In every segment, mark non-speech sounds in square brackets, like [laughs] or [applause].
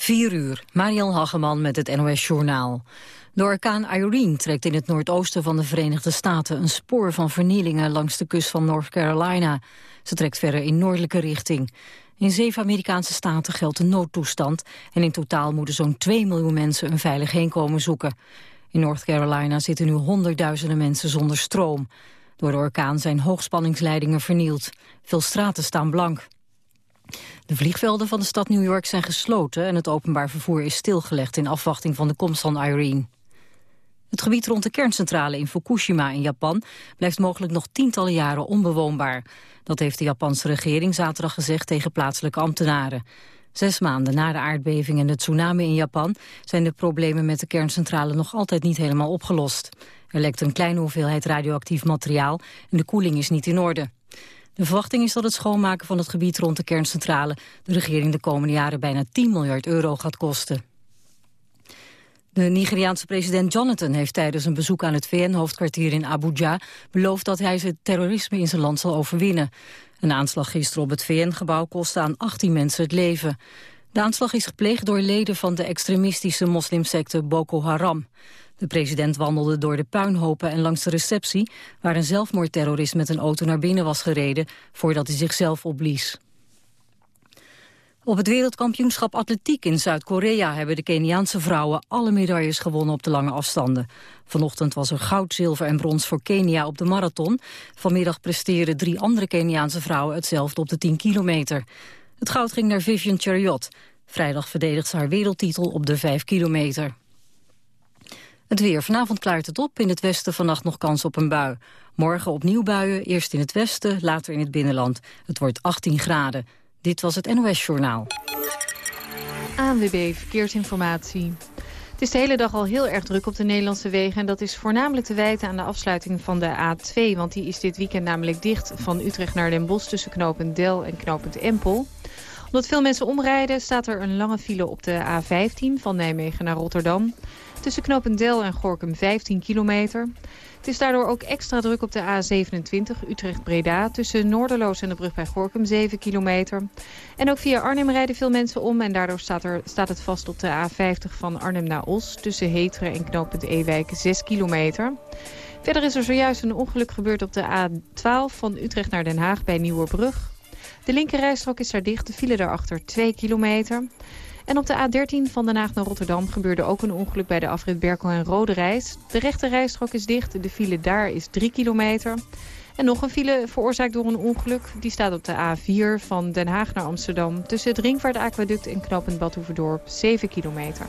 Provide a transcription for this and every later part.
4 uur, Mariel Hageman met het NOS Journaal. De orkaan Irene trekt in het noordoosten van de Verenigde Staten... een spoor van vernielingen langs de kust van North Carolina. Ze trekt verder in noordelijke richting. In zeven Amerikaanse staten geldt een noodtoestand... en in totaal moeten zo'n 2 miljoen mensen een veilig heenkomen zoeken. In North Carolina zitten nu honderdduizenden mensen zonder stroom. Door de orkaan zijn hoogspanningsleidingen vernield. Veel straten staan blank. De vliegvelden van de stad New York zijn gesloten... en het openbaar vervoer is stilgelegd in afwachting van de komst van Irene. Het gebied rond de kerncentrale in Fukushima in Japan... blijft mogelijk nog tientallen jaren onbewoonbaar. Dat heeft de Japanse regering zaterdag gezegd tegen plaatselijke ambtenaren. Zes maanden na de aardbeving en de tsunami in Japan... zijn de problemen met de kerncentrale nog altijd niet helemaal opgelost. Er lekt een kleine hoeveelheid radioactief materiaal... en de koeling is niet in orde. De verwachting is dat het schoonmaken van het gebied rond de kerncentrale... de regering de komende jaren bijna 10 miljard euro gaat kosten. De Nigeriaanse president Jonathan heeft tijdens een bezoek aan het VN-hoofdkwartier in Abuja beloofd dat hij het terrorisme in zijn land zal overwinnen. Een aanslag gisteren op het VN-gebouw kostte aan 18 mensen het leven. De aanslag is gepleegd door leden van de extremistische moslimsecte Boko Haram. De president wandelde door de puinhopen en langs de receptie... waar een zelfmoordterrorist met een auto naar binnen was gereden... voordat hij zichzelf opblies. Op het wereldkampioenschap atletiek in Zuid-Korea... hebben de Keniaanse vrouwen alle medailles gewonnen op de lange afstanden. Vanochtend was er goud, zilver en brons voor Kenia op de marathon. Vanmiddag presteerden drie andere Keniaanse vrouwen hetzelfde op de 10 kilometer. Het goud ging naar Vivian Chariot. Vrijdag verdedigt ze haar wereldtitel op de 5 kilometer. Het weer. Vanavond klaart het op. In het westen vannacht nog kans op een bui. Morgen opnieuw buien, eerst in het westen, later in het binnenland. Het wordt 18 graden. Dit was het NOS Journaal. ANWB Verkeersinformatie. Het is de hele dag al heel erg druk op de Nederlandse wegen. En dat is voornamelijk te wijten aan de afsluiting van de A2. Want die is dit weekend namelijk dicht van Utrecht naar Den Bosch... tussen knooppunt Del en knooppunt Empel omdat veel mensen omrijden staat er een lange file op de A15 van Nijmegen naar Rotterdam. Tussen Knopendel en Gorkum 15 kilometer. Het is daardoor ook extra druk op de A27 Utrecht-Breda... tussen Noorderloos en de brug bij Gorkum 7 kilometer. En ook via Arnhem rijden veel mensen om... en daardoor staat, er, staat het vast op de A50 van Arnhem naar Os... tussen Heteren en knooppunt Ewijk 6 kilometer. Verder is er zojuist een ongeluk gebeurd op de A12 van Utrecht naar Den Haag bij Nieuwerbrug. De linkerrijstrook is daar dicht, de file daarachter 2 kilometer... En op de A13 van Den Haag naar Rotterdam gebeurde ook een ongeluk bij de afrit Berkel en Rode Reis. De rechte rijstrook is dicht, de file daar is 3 kilometer. En nog een file veroorzaakt door een ongeluk. Die staat op de A4 van Den Haag naar Amsterdam. Tussen het Ringvaartaquaduct en knooppunt Badhoevedorp 7 kilometer.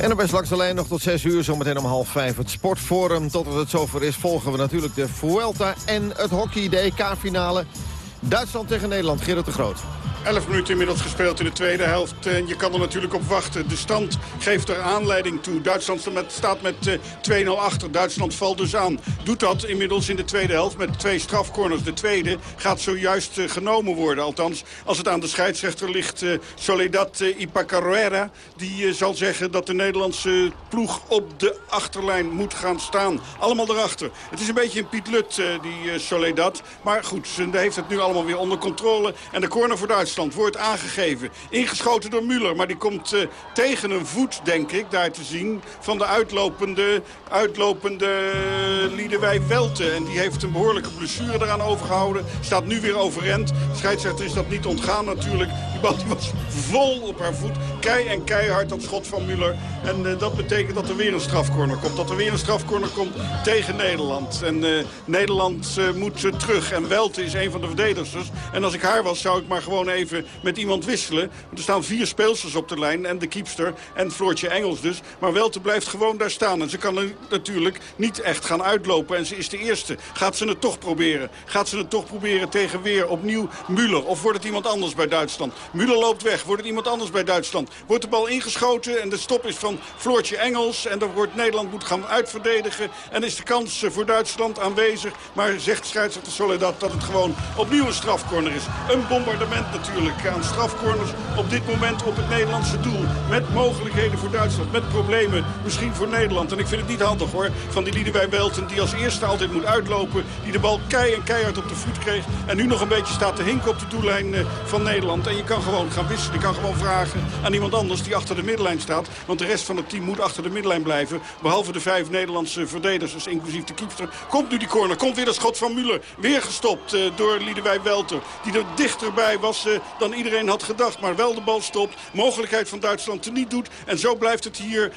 En op langs de lijn nog tot 6 uur, zometeen om half 5 het sportforum. Tot het zover is volgen we natuurlijk de Vuelta en het hockey, de EK-finale. Duitsland tegen Nederland, Gerrit de Groot. 11 minuten inmiddels gespeeld in de tweede helft. En je kan er natuurlijk op wachten. De stand geeft er aanleiding toe. Duitsland staat met 2-0 eh, achter. Duitsland valt dus aan. Doet dat inmiddels in de tweede helft met twee strafcorners. De tweede gaat zojuist eh, genomen worden. Althans, als het aan de scheidsrechter ligt, eh, Soledad Ipacarrera... die zal zeggen dat de Nederlandse ploeg op de achterlijn moet gaan staan. Allemaal erachter. Het is een beetje een Piet Lut, die Soledad. Maar goed, ze heeft het nu allemaal weer onder controle. En de corner voor Duitsland Wordt aangegeven. Ingeschoten door Müller, maar die komt uh, tegen een voet, denk ik, daar te zien... van de uitlopende, uitlopende Liedewij Welte. En die heeft een behoorlijke blessure eraan overgehouden. Staat nu weer overend. Scheidsrechter is dat niet ontgaan natuurlijk. Die bal was vol op haar voet. Kei en keihard dat schot van Müller. En uh, dat betekent dat er weer een strafcorner komt. Dat er weer een strafcorner komt tegen Nederland. En uh, Nederland moet terug. En Welte is een van de verdedigers. En als ik haar was, zou ik maar gewoon even even met iemand wisselen. Er staan vier speelsters op de lijn en de keepster en Floortje Engels dus. Maar Welte blijft gewoon daar staan. En ze kan natuurlijk niet echt gaan uitlopen. En ze is de eerste. Gaat ze het toch proberen? Gaat ze het toch proberen tegen weer opnieuw Müller? Of wordt het iemand anders bij Duitsland? Müller loopt weg. Wordt het iemand anders bij Duitsland? Wordt de bal ingeschoten en de stop is van Floortje Engels. En dan wordt Nederland moet gaan uitverdedigen. En is de kans voor Duitsland aanwezig. Maar zegt scheidsrechter Soledad dat het gewoon opnieuw een strafcorner is. Een bombardement natuurlijk aan strafcorners op dit moment op het Nederlandse doel. Met mogelijkheden voor Duitsland, met problemen misschien voor Nederland. En ik vind het niet handig hoor, van die Liedewij Welten die als eerste altijd moet uitlopen. Die de bal kei en keihard op de voet kreeg. En nu nog een beetje staat te hinken op de doellijn eh, van Nederland. En je kan gewoon gaan wisselen. Je kan gewoon vragen aan iemand anders die achter de middenlijn staat. Want de rest van het team moet achter de middenlijn blijven. Behalve de vijf Nederlandse verdedigers, inclusief de keeper. Komt nu die corner. Komt weer dat schot van Müller. Weer gestopt uh, door Liedewij Welter. Die er dichterbij was uh, dan iedereen had gedacht. Maar wel de bal stopt. Mogelijkheid van Duitsland te niet doet. En zo blijft het hier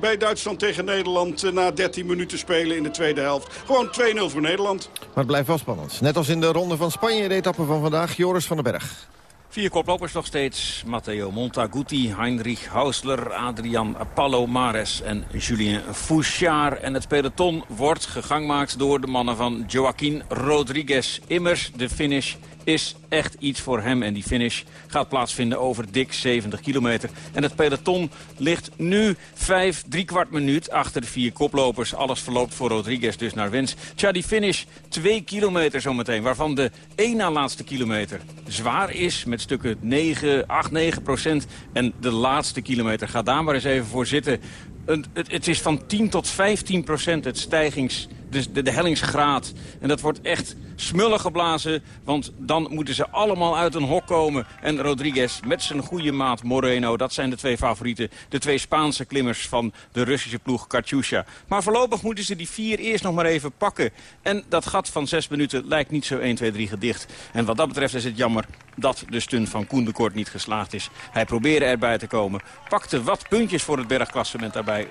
bij Duitsland tegen Nederland eh, na 13 minuten spelen in de tweede helft. Gewoon 2-0 voor Nederland. Maar het blijft wel spannend. Net als in de ronde van Spanje, de etappe van vandaag, Joris van den Berg. Vier koplopers nog steeds. Matteo Montaguti, Heinrich Hausler, Adrian Palomares en Julien Fouchard. En het peloton wordt gegangmaakt door de mannen van Joaquin Rodriguez. Immers de finish is echt iets voor hem. En die finish gaat plaatsvinden over dik 70 kilometer. En het peloton ligt nu 5, drie kwart minuut achter de vier koplopers. Alles verloopt voor Rodriguez dus naar wens. Tja, die finish 2 kilometer zometeen. Waarvan de één na laatste kilometer zwaar is. Met stukken 9, 8, 9 procent. En de laatste kilometer, gaat daar maar eens even voor zitten. Het, het is van 10 tot 15 procent het stijgings de, de, de hellingsgraad. En dat wordt echt smullen geblazen, want dan moeten ze allemaal uit een hok komen. En Rodriguez met zijn goede maat Moreno, dat zijn de twee favorieten. De twee Spaanse klimmers van de Russische ploeg Katyusha. Maar voorlopig moeten ze die vier eerst nog maar even pakken. En dat gat van zes minuten lijkt niet zo 1, 2, 3 gedicht. En wat dat betreft is het jammer dat de stunt van Koen niet geslaagd is. Hij probeerde erbij te komen, pakte wat puntjes voor het bergklassement daarbij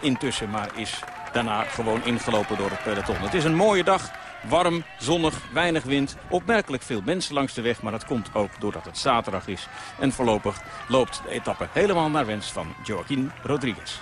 intussen, maar is daarna gewoon ingelopen door het peloton. Het is een mooie dag. Warm, zonnig, weinig wind. Opmerkelijk veel mensen langs de weg, maar dat komt ook doordat het zaterdag is. En voorlopig loopt de etappe helemaal naar wens van Joaquin Rodriguez.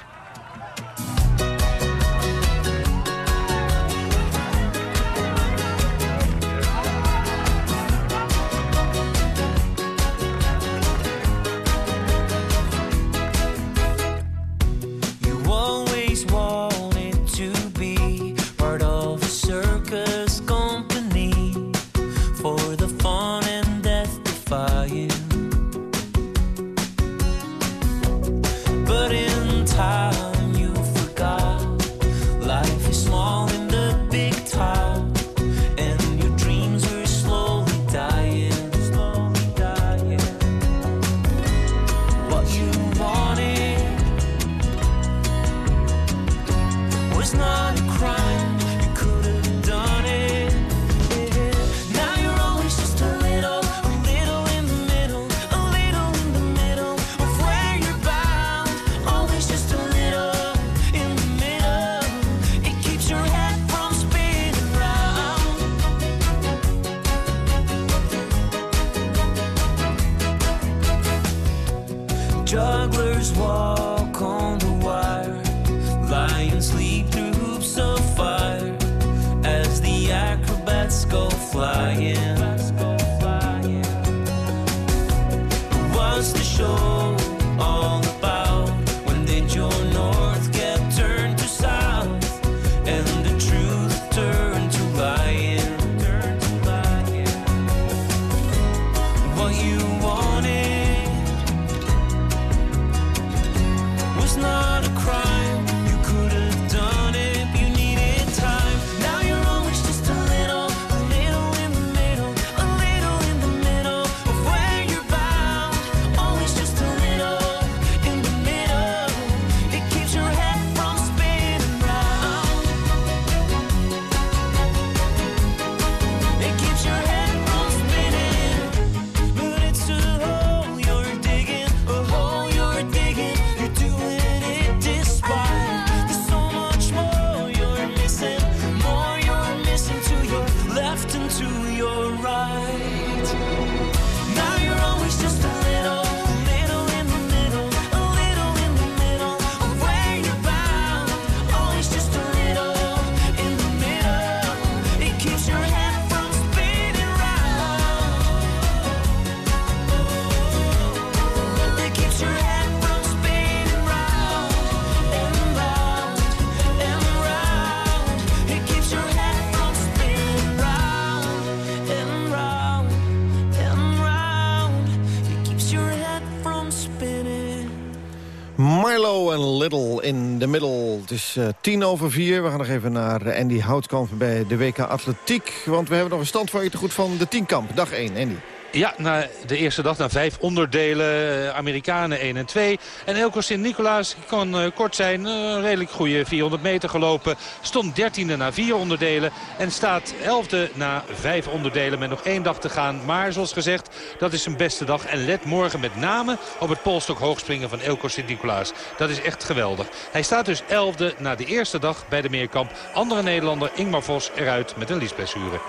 Is uh, tien over vier. We gaan nog even naar Andy Houtkamp bij de WK Atletiek. Want we hebben nog een stand voor je te goed van de tienkamp. Dag 1, Andy. Ja, na de eerste dag, na vijf onderdelen. Eh, Amerikanen 1 en 2. En Elko Sint-Nicolaas kan uh, kort zijn. Uh, een redelijk goede 400 meter gelopen. Stond dertiende na vier onderdelen. En staat elfde na vijf onderdelen met nog één dag te gaan. Maar zoals gezegd, dat is zijn beste dag. En let morgen met name op het polstok hoogspringen van Elko Sint-Nicolaas. Dat is echt geweldig. Hij staat dus elfde na de eerste dag bij de meerkamp. Andere Nederlander Ingmar Vos eruit met een liesblessure.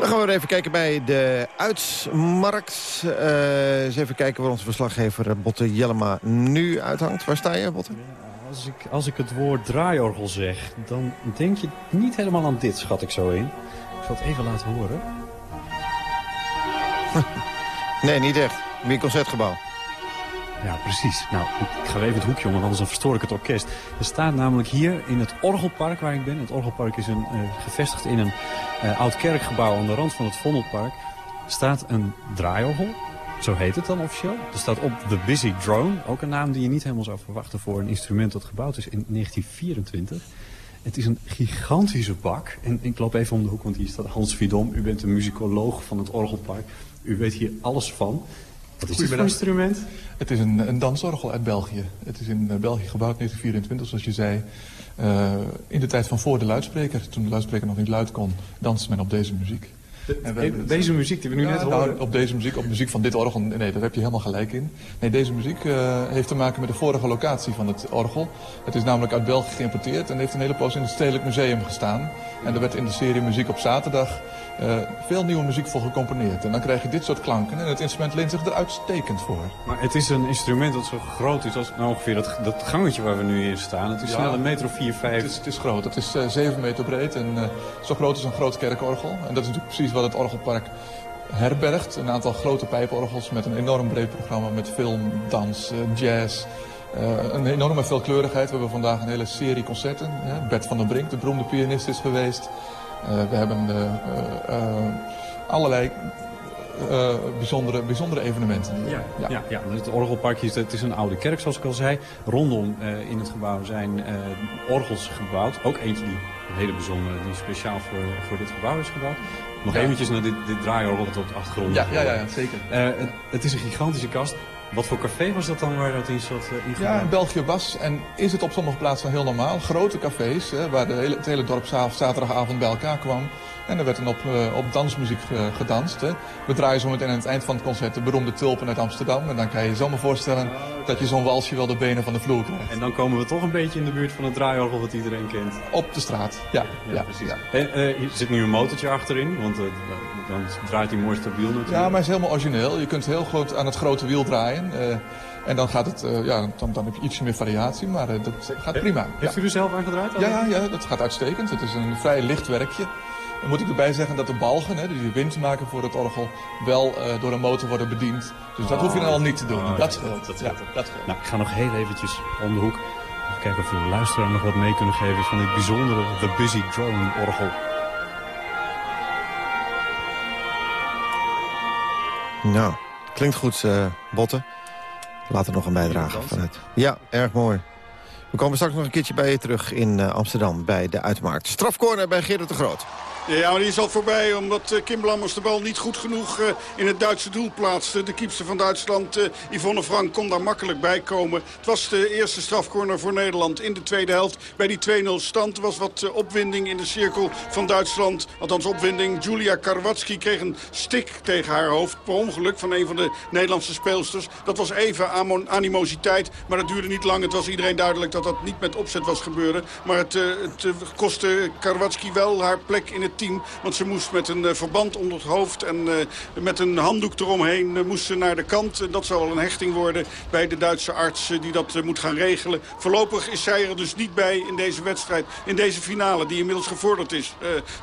Dan gaan we even kijken bij de uitsmarkt. Uh, eens even kijken waar onze verslaggever Botte Jellema nu uithangt. Waar sta je, Botte? als, ik, als ik het woord draaiorgel zeg, dan denk je niet helemaal aan dit, schat ik zo in. Ik zal het even laten horen. [laughs] nee, niet echt. Meer concertgebouw. Ja, precies. Nou, ik ga even het hoekje om, want anders verstoor ik het orkest. Er staat namelijk hier in het Orgelpark waar ik ben. Het Orgelpark is een, uh, gevestigd in een uh, oud kerkgebouw aan de rand van het Vondelpark. staat een draaiorgel. Zo heet het dan officieel. Er staat op The Busy Drone. Ook een naam die je niet helemaal zou verwachten voor een instrument dat gebouwd is in 1924. Het is een gigantische bak. En ik loop even om de hoek, want hier staat Hans Vidom. U bent een muzikoloog van het Orgelpark. U weet hier alles van. Wat is dit voor instrument? Het is een, een dansorgel uit België. Het is in eh, België gebouwd in 1924, zoals je zei. Uh, in de tijd van voor de luidspreker. Toen de luidspreker nog niet luid kon, danste men op deze muziek. De, deze muziek die we nu net horen? Nou, op deze muziek, op muziek van dit orgel, nee, daar heb je helemaal gelijk in. Nee, deze muziek uh, heeft te maken met de vorige locatie van het orgel. Het is namelijk uit België geïmporteerd en heeft een hele poos in het Stedelijk Museum gestaan. En er werd in de serie Muziek op Zaterdag uh, veel nieuwe muziek voor gecomponeerd. En dan krijg je dit soort klanken en het instrument leent zich er uitstekend voor. Maar het is een instrument dat zo groot is als nou ongeveer dat, dat gangetje waar we nu in staan. Het is ja, snel een meter of 4, 5. Het is, het is groot. Het is uh, eh, 7 meter breed en zo groot als een groot kerkorgel. En dat is natuurlijk precies wat het orgelpark herbergt. Een aantal grote pijporgels met een enorm breed programma met film, dans, jazz... Uh, een enorme veelkleurigheid. We hebben vandaag een hele serie concerten. Hè. Bert van der Brink, de beroemde pianist, is geweest. Uh, we hebben uh, allerlei bijzondere, bijzondere evenementen. Ja, ja. ja, ja. het orgelparkje is, het is een oude kerk, zoals ik al zei. Rondom in het gebouw zijn orgels gebouwd. Ook eentje die een hele bijzondere, die speciaal voor, voor dit gebouw is gebouwd. Nog ja. eventjes naar dit, dit draaiorgel dat op de achtergrond. Ja, ja, ja, zeker. Het, het, is een gigantische kast. Wat voor café was dat dan waar dat in zat? Uh, ja, in België was en is het op sommige plaatsen heel normaal. Grote cafés, hè, waar de hele, het hele dorp zaterdagavond bij elkaar kwam. En er werd dan op, uh, op dansmuziek uh, gedanst. Hè. We draaien zo meteen aan het eind van het concert de beroemde Tulpen uit Amsterdam. En dan kan je je zomaar voorstellen dat je zo'n walsje wel de benen van de vloer krijgt. En dan komen we toch een beetje in de buurt van het draaiorgel wat iedereen kent. Op de straat, ja. ja, ja precies. Ja. En, hier zit nu een motortje achterin, want dan draait hij mooi stabiel natuurlijk. Ja, maar hij is helemaal origineel. Je kunt heel goed aan het grote wiel draaien. En dan gaat het, uh, ja, dan, dan heb je ietsje meer variatie, maar uh, dat gaat prima. Heeft u er zelf aan gedraaid? Ja, ja, ja, dat gaat uitstekend. Het is een vrij licht werkje. Dan moet ik erbij zeggen dat de balgen, hè, die de wind maken voor het orgel, wel uh, door een motor worden bediend. Dus dat hoef je dan al niet te doen. Oh, dat scheelt. Dat, ja, dat scheelt. Nou, ik ga nog heel eventjes om de hoek. Even kijken of we de luisteraar nog wat mee kunnen geven van dit bijzondere The Busy Drone orgel. Nou, klinkt goed, uh, Botten. Later nog een bijdrage vanuit. Ja, erg mooi. We komen straks nog een keertje bij je terug in uh, Amsterdam bij de Uitmarkt. Strafcorner bij Gerrit de Groot. Ja, maar die is al voorbij omdat eh, Kim Lammers de bal niet goed genoeg eh, in het Duitse doel plaatste. De kiepster van Duitsland, uh, Yvonne Frank, kon daar makkelijk bij komen. Het was de eerste strafcorner voor Nederland in de tweede helft. Bij die 2-0 stand was wat opwinding in de cirkel van Duitsland. Althans opwinding. Julia Karwatski kreeg een stik tegen haar hoofd. Per ongeluk van een van de Nederlandse speelsters. Dat was even animositeit, maar dat duurde niet lang. Het was iedereen duidelijk dat dat niet met opzet was gebeuren. Maar het, het kostte Karwatski wel haar plek in het team. Want ze moest met een eh, verband onder het hoofd en eh, met een handdoek eromheen eh, moest ze naar de kant. Dat zou wel een hechting worden bij de Duitse arts die dat moet gaan regelen. Voorlopig is zij er dus niet bij in deze wedstrijd, in deze finale die inmiddels gevorderd is.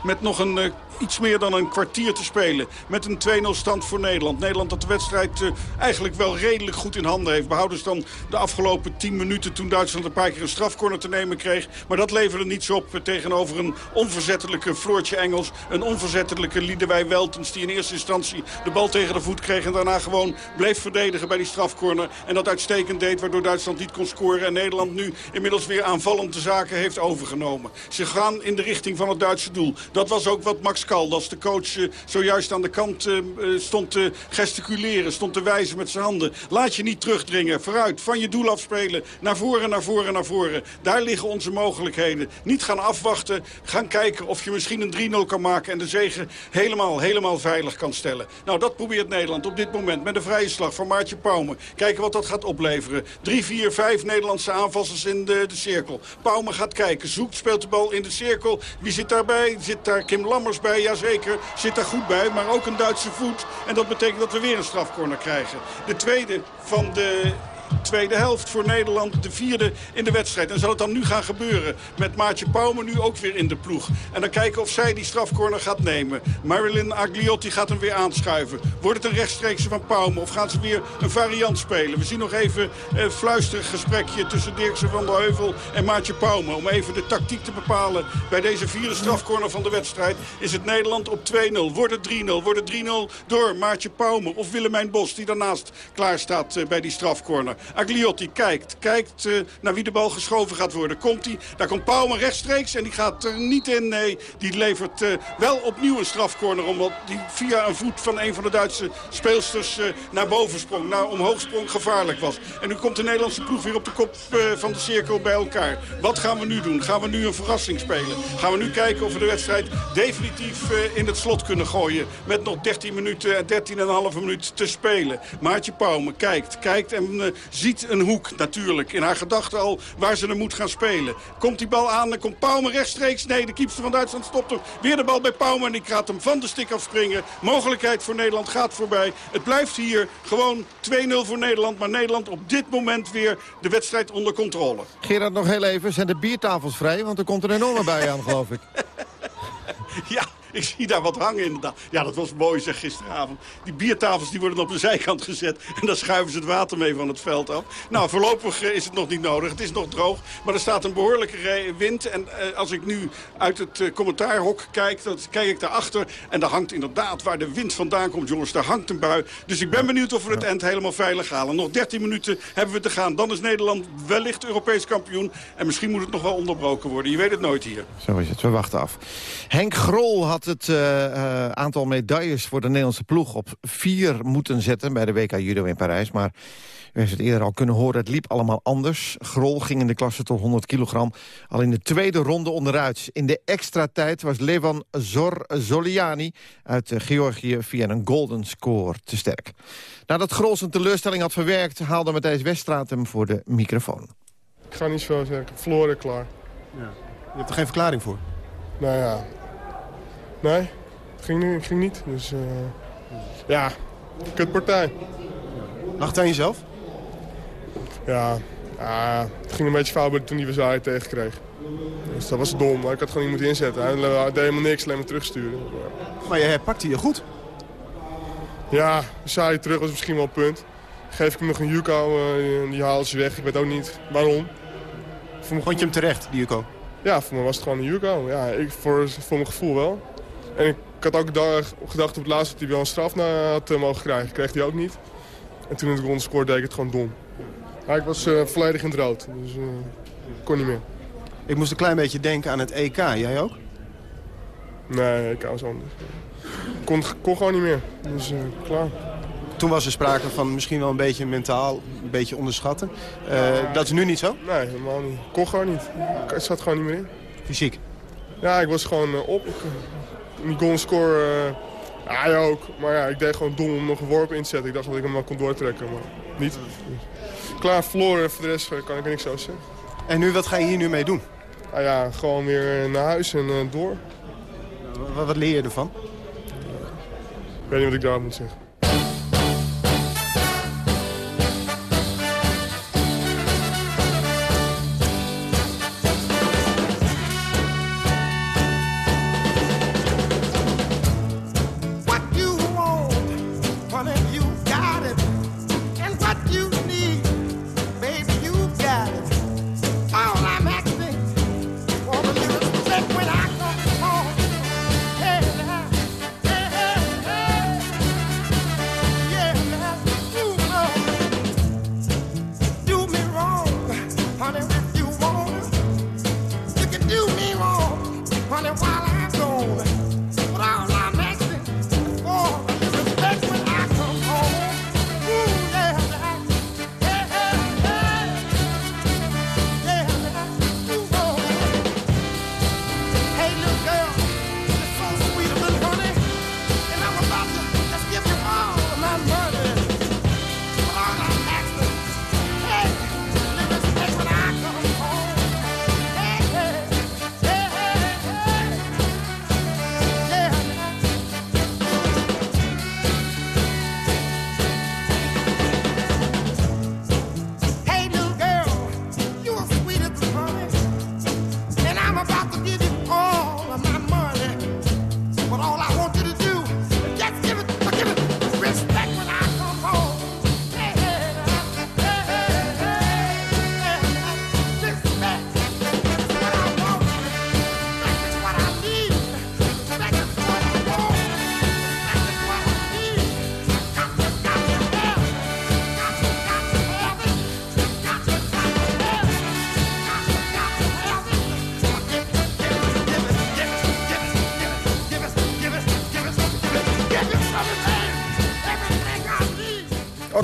met nog een iets meer dan een kwartier te spelen. Met een 2-0 stand voor Nederland. Nederland dat de wedstrijd eigenlijk wel redelijk goed in handen heeft. Behoudens dan de afgelopen 10 minuten toen Duitsland een paar keer een strafcorner te nemen kreeg. Maar dat leverde niets op tegenover een onverzettelijke Floortje Engels. Een onverzettelijke Liedewij Weltens die in eerste instantie de bal tegen de voet kreeg. En daarna gewoon bleef verdedigen bij die strafcorner. En dat uitstekend deed waardoor Duitsland niet kon scoren. En Nederland nu inmiddels weer aanvallend de zaken heeft overgenomen. Ze gaan in de richting van het Duitse doel. Dat was ook wat Max Kaldas, de coach, uh, zojuist aan de kant uh, stond te gesticuleren. Stond te wijzen met zijn handen. Laat je niet terugdringen. Vooruit, van je doel afspelen. Naar voren, naar voren, naar voren. Daar liggen onze mogelijkheden. Niet gaan afwachten. Gaan kijken of je misschien een 3-0 kan maken. En de zegen helemaal, helemaal veilig kan stellen. Nou, dat probeert Nederland op dit moment. Met een vrije slag van Maartje Pauwme. Kijken wat dat gaat opleveren. 3, 4, 5 Nederlandse aanvallers in de, de cirkel. Pauwme gaat kijken. Zoekt, speelt de bal in de cirkel. Wie zit daarbij? Zit daar Kim Lammers bij? Jazeker. Zit daar goed bij. Maar ook een Duitse voet. En dat betekent dat we weer een strafcorner krijgen. De tweede van de tweede helft voor Nederland. De vierde in de wedstrijd. En zal het dan nu gaan gebeuren met Maartje Pauwme nu ook weer in de ploeg. En dan kijken of zij die strafcorner gaat nemen. Marilyn Agliotti gaat hem weer aanschuiven. Wordt het een rechtstreekse van Pauwme of gaan ze weer een variant spelen? We zien nog even een fluisterig gesprekje tussen Dirkse van der Heuvel en Maartje Pauwme. Om even de tactiek te bepalen bij deze vierde strafcorner van de wedstrijd. Is het Nederland op 2-0. Wordt het 3-0. Wordt het 3-0 door Maartje Pauwme of Willemijn Bos die daarnaast klaar staat bij die strafcorner. Agliotti kijkt, kijkt uh, naar wie de bal geschoven gaat worden. Komt hij, daar komt Pauwman rechtstreeks en die gaat er niet in. Nee, die levert uh, wel opnieuw een strafcorner. Omdat die via een voet van een van de Duitse speelsters uh, naar boven sprong. Naar omhoog sprong, gevaarlijk was. En nu komt de Nederlandse ploeg weer op de kop van de cirkel bij elkaar. Wat gaan we nu doen? Gaan we nu een verrassing spelen? Gaan we nu kijken of we de wedstrijd definitief in het slot kunnen gooien? Met nog 13 minuten en 13,5 minuut te spelen. Maartje Pauwme kijkt, kijkt en ziet een hoek natuurlijk. In haar gedachten al waar ze er moet gaan spelen. Komt die bal aan, dan komt Pauwme rechtstreeks. Nee, de kiepster van Duitsland stopt hem. Weer de bal bij Pauwme en die gaat hem van de stik afspringen. Mogelijkheid voor Nederland gaat voorbij. Het blijft hier gewoon 2-0 voor Nederland. Maar Nederland op dit moment weer de wedstrijd onder controle. Gerard, nog heel even. Zijn de biertafels vrij? Want er komt een enorme bij aan, geloof ik. [laughs] ja, ik zie daar wat hangen inderdaad. Ja, dat was mooi zeg gisteravond. Die biertafels die worden op de zijkant gezet. En dan schuiven ze het water mee van het veld af. Nou, voorlopig is het nog niet nodig. Het is nog droog. Maar er staat een behoorlijke wind. En eh, als ik nu uit het uh, commentaarhok kijk, dan kijk ik daarachter. En daar hangt inderdaad, waar de wind vandaan komt, jongens, daar hangt een bui. Dus ik ben benieuwd of we het eind helemaal veilig halen. Nog 13 minuten hebben we te gaan. Dan is Nederland wellicht Europees kampioen. En misschien moet het nog wel onderbroken worden. Je weet het nooit hier. Zo is het. We wachten af. Henk Grol had het uh, uh, aantal medailles voor de Nederlandse ploeg op vier moeten zetten... bij de WK Judo in Parijs. Maar u heeft het eerder al kunnen horen, het liep allemaal anders. Grol ging in de klasse tot 100 kilogram al in de tweede ronde onderuit. In de extra tijd was Levan Zor Zoliani uit Georgië via een golden score te sterk. Nadat Grol zijn teleurstelling had verwerkt... haalde Matthijs Weststraat hem voor de microfoon. Ik ga niet zo zeggen, verloren klaar. Ja. Je hebt er geen verklaring voor? Nou ja, Nee, het ging, het ging niet. Dus uh, ja, kutpartij. Lag het aan jezelf? Ja, uh, het ging een beetje fout toen hij Versailles tegenkreeg. Dus dat was dom, maar ik had gewoon niet moeten inzetten. Hij deed helemaal niks, alleen maar terugsturen. Maar je pakte je goed. Ja, Versailles terug was misschien wel een punt. Geef ik hem nog een Yuko, uh, die haalde ze weg. Ik weet ook niet waarom. Vond je hem terecht, die Yuko? Ja, voor me was het gewoon een Yuko. Ja, ik, voor, voor mijn gevoel wel. En ik had ook gedacht op het laatste dat hij wel een straf had uh, mogen krijgen. Kreeg hij ook niet. En toen het rond scoorde deed ik het gewoon dom. Ik was uh, volledig in het rood, dus uh, kon niet meer. Ik moest een klein beetje denken aan het EK. Jij ook? Nee, EK was anders. Kon, kon gewoon niet meer, dus klaar. Toen was er sprake van misschien wel een beetje mentaal, een beetje onderschatten. Ja, dat is nu niet zo? Nee, helemaal niet. Kon gewoon niet. Het zat gewoon niet meer in. Fysiek? Ja, ik was gewoon op goal score, uh, ja, hij ook. Maar ja, ik deed gewoon dom om nog een worp in te zetten. Ik dacht dat ik hem wel kon doortrekken, maar niet. Klaar, verloren. Voor de rest kan ik er niks over zeggen. En nu, wat ga je hier nu mee doen? Ah, ja, gewoon weer naar huis en uh, door. Wat, wat leer je ervan? Ik weet niet wat ik daarop moet zeggen.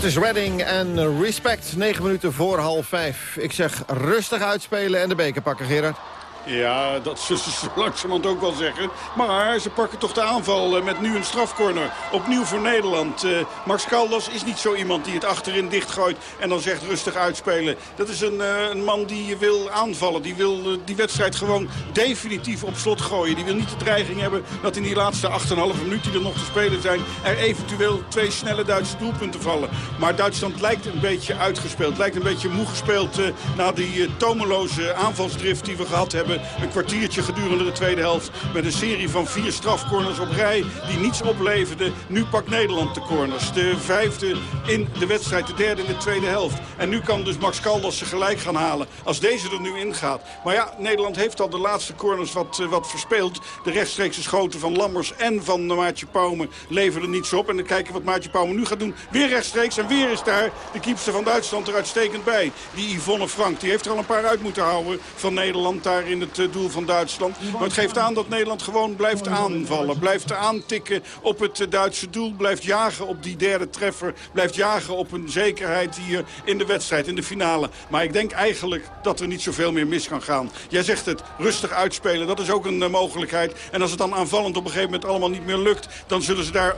Otis Redding en Respect, 9 minuten voor half 5. Ik zeg rustig uitspelen en de beker pakken, Gerard. Ja, dat zullen ze [laughs] langzamerhand ook wel zeggen. Maar ze pakken toch de aanval eh, met nu een strafcorner. Opnieuw voor Nederland. Uh, Max Caldas is niet zo iemand die het achterin dichtgooit en dan zegt rustig uitspelen. Dat is een, uh, een man die wil aanvallen. Die wil die wedstrijd gewoon definitief op slot gooien. Die wil niet de dreiging hebben dat in die laatste 8,5 minuut die er nog te spelen zijn... er eventueel twee snelle Duitse doelpunten vallen. Maar Duitsland lijkt een beetje uitgespeeld. Lijkt een beetje moe gespeeld na die tomeloze aanvalsdrift die we gehad hebben een kwartiertje gedurende de tweede helft. Met een serie van vier strafcorners op rij die niets opleverden. Nu pakt Nederland de corners. De vijfde in de wedstrijd, de derde in de tweede helft. En nu kan dus Max Caldas ze gelijk gaan halen. Als deze er nu in gaat. Maar ja, Nederland heeft al de laatste corners wat, uh, wat verspeeld. De rechtstreekse schoten van Lammers en van Maatje Pauwme leverden niets op. En dan kijken wat Maatje Pauwme nu gaat doen. Weer rechtstreeks en weer is daar de kiepster van Duitsland er uitstekend bij. Die Yvonne Frank. Die heeft er al een paar uit moeten houden van Nederland daar in het eh, doel van Duitsland. Maar het geeft aan dat Nederland gewoon blijft aanvallen. Blijft aantikken op het eh, Duitse doel. Blijft jagen op die derde treffer. Blijft jagen op een zekerheid hier in de wedstrijd, in de finale. Maar ik denk eigenlijk dat er niet zoveel meer mis kan gaan. Jij zegt het, rustig uitspelen, dat is ook een uh, mogelijkheid. En als het dan aanvallend op een gegeven moment allemaal niet meer lukt... dan zullen ze daar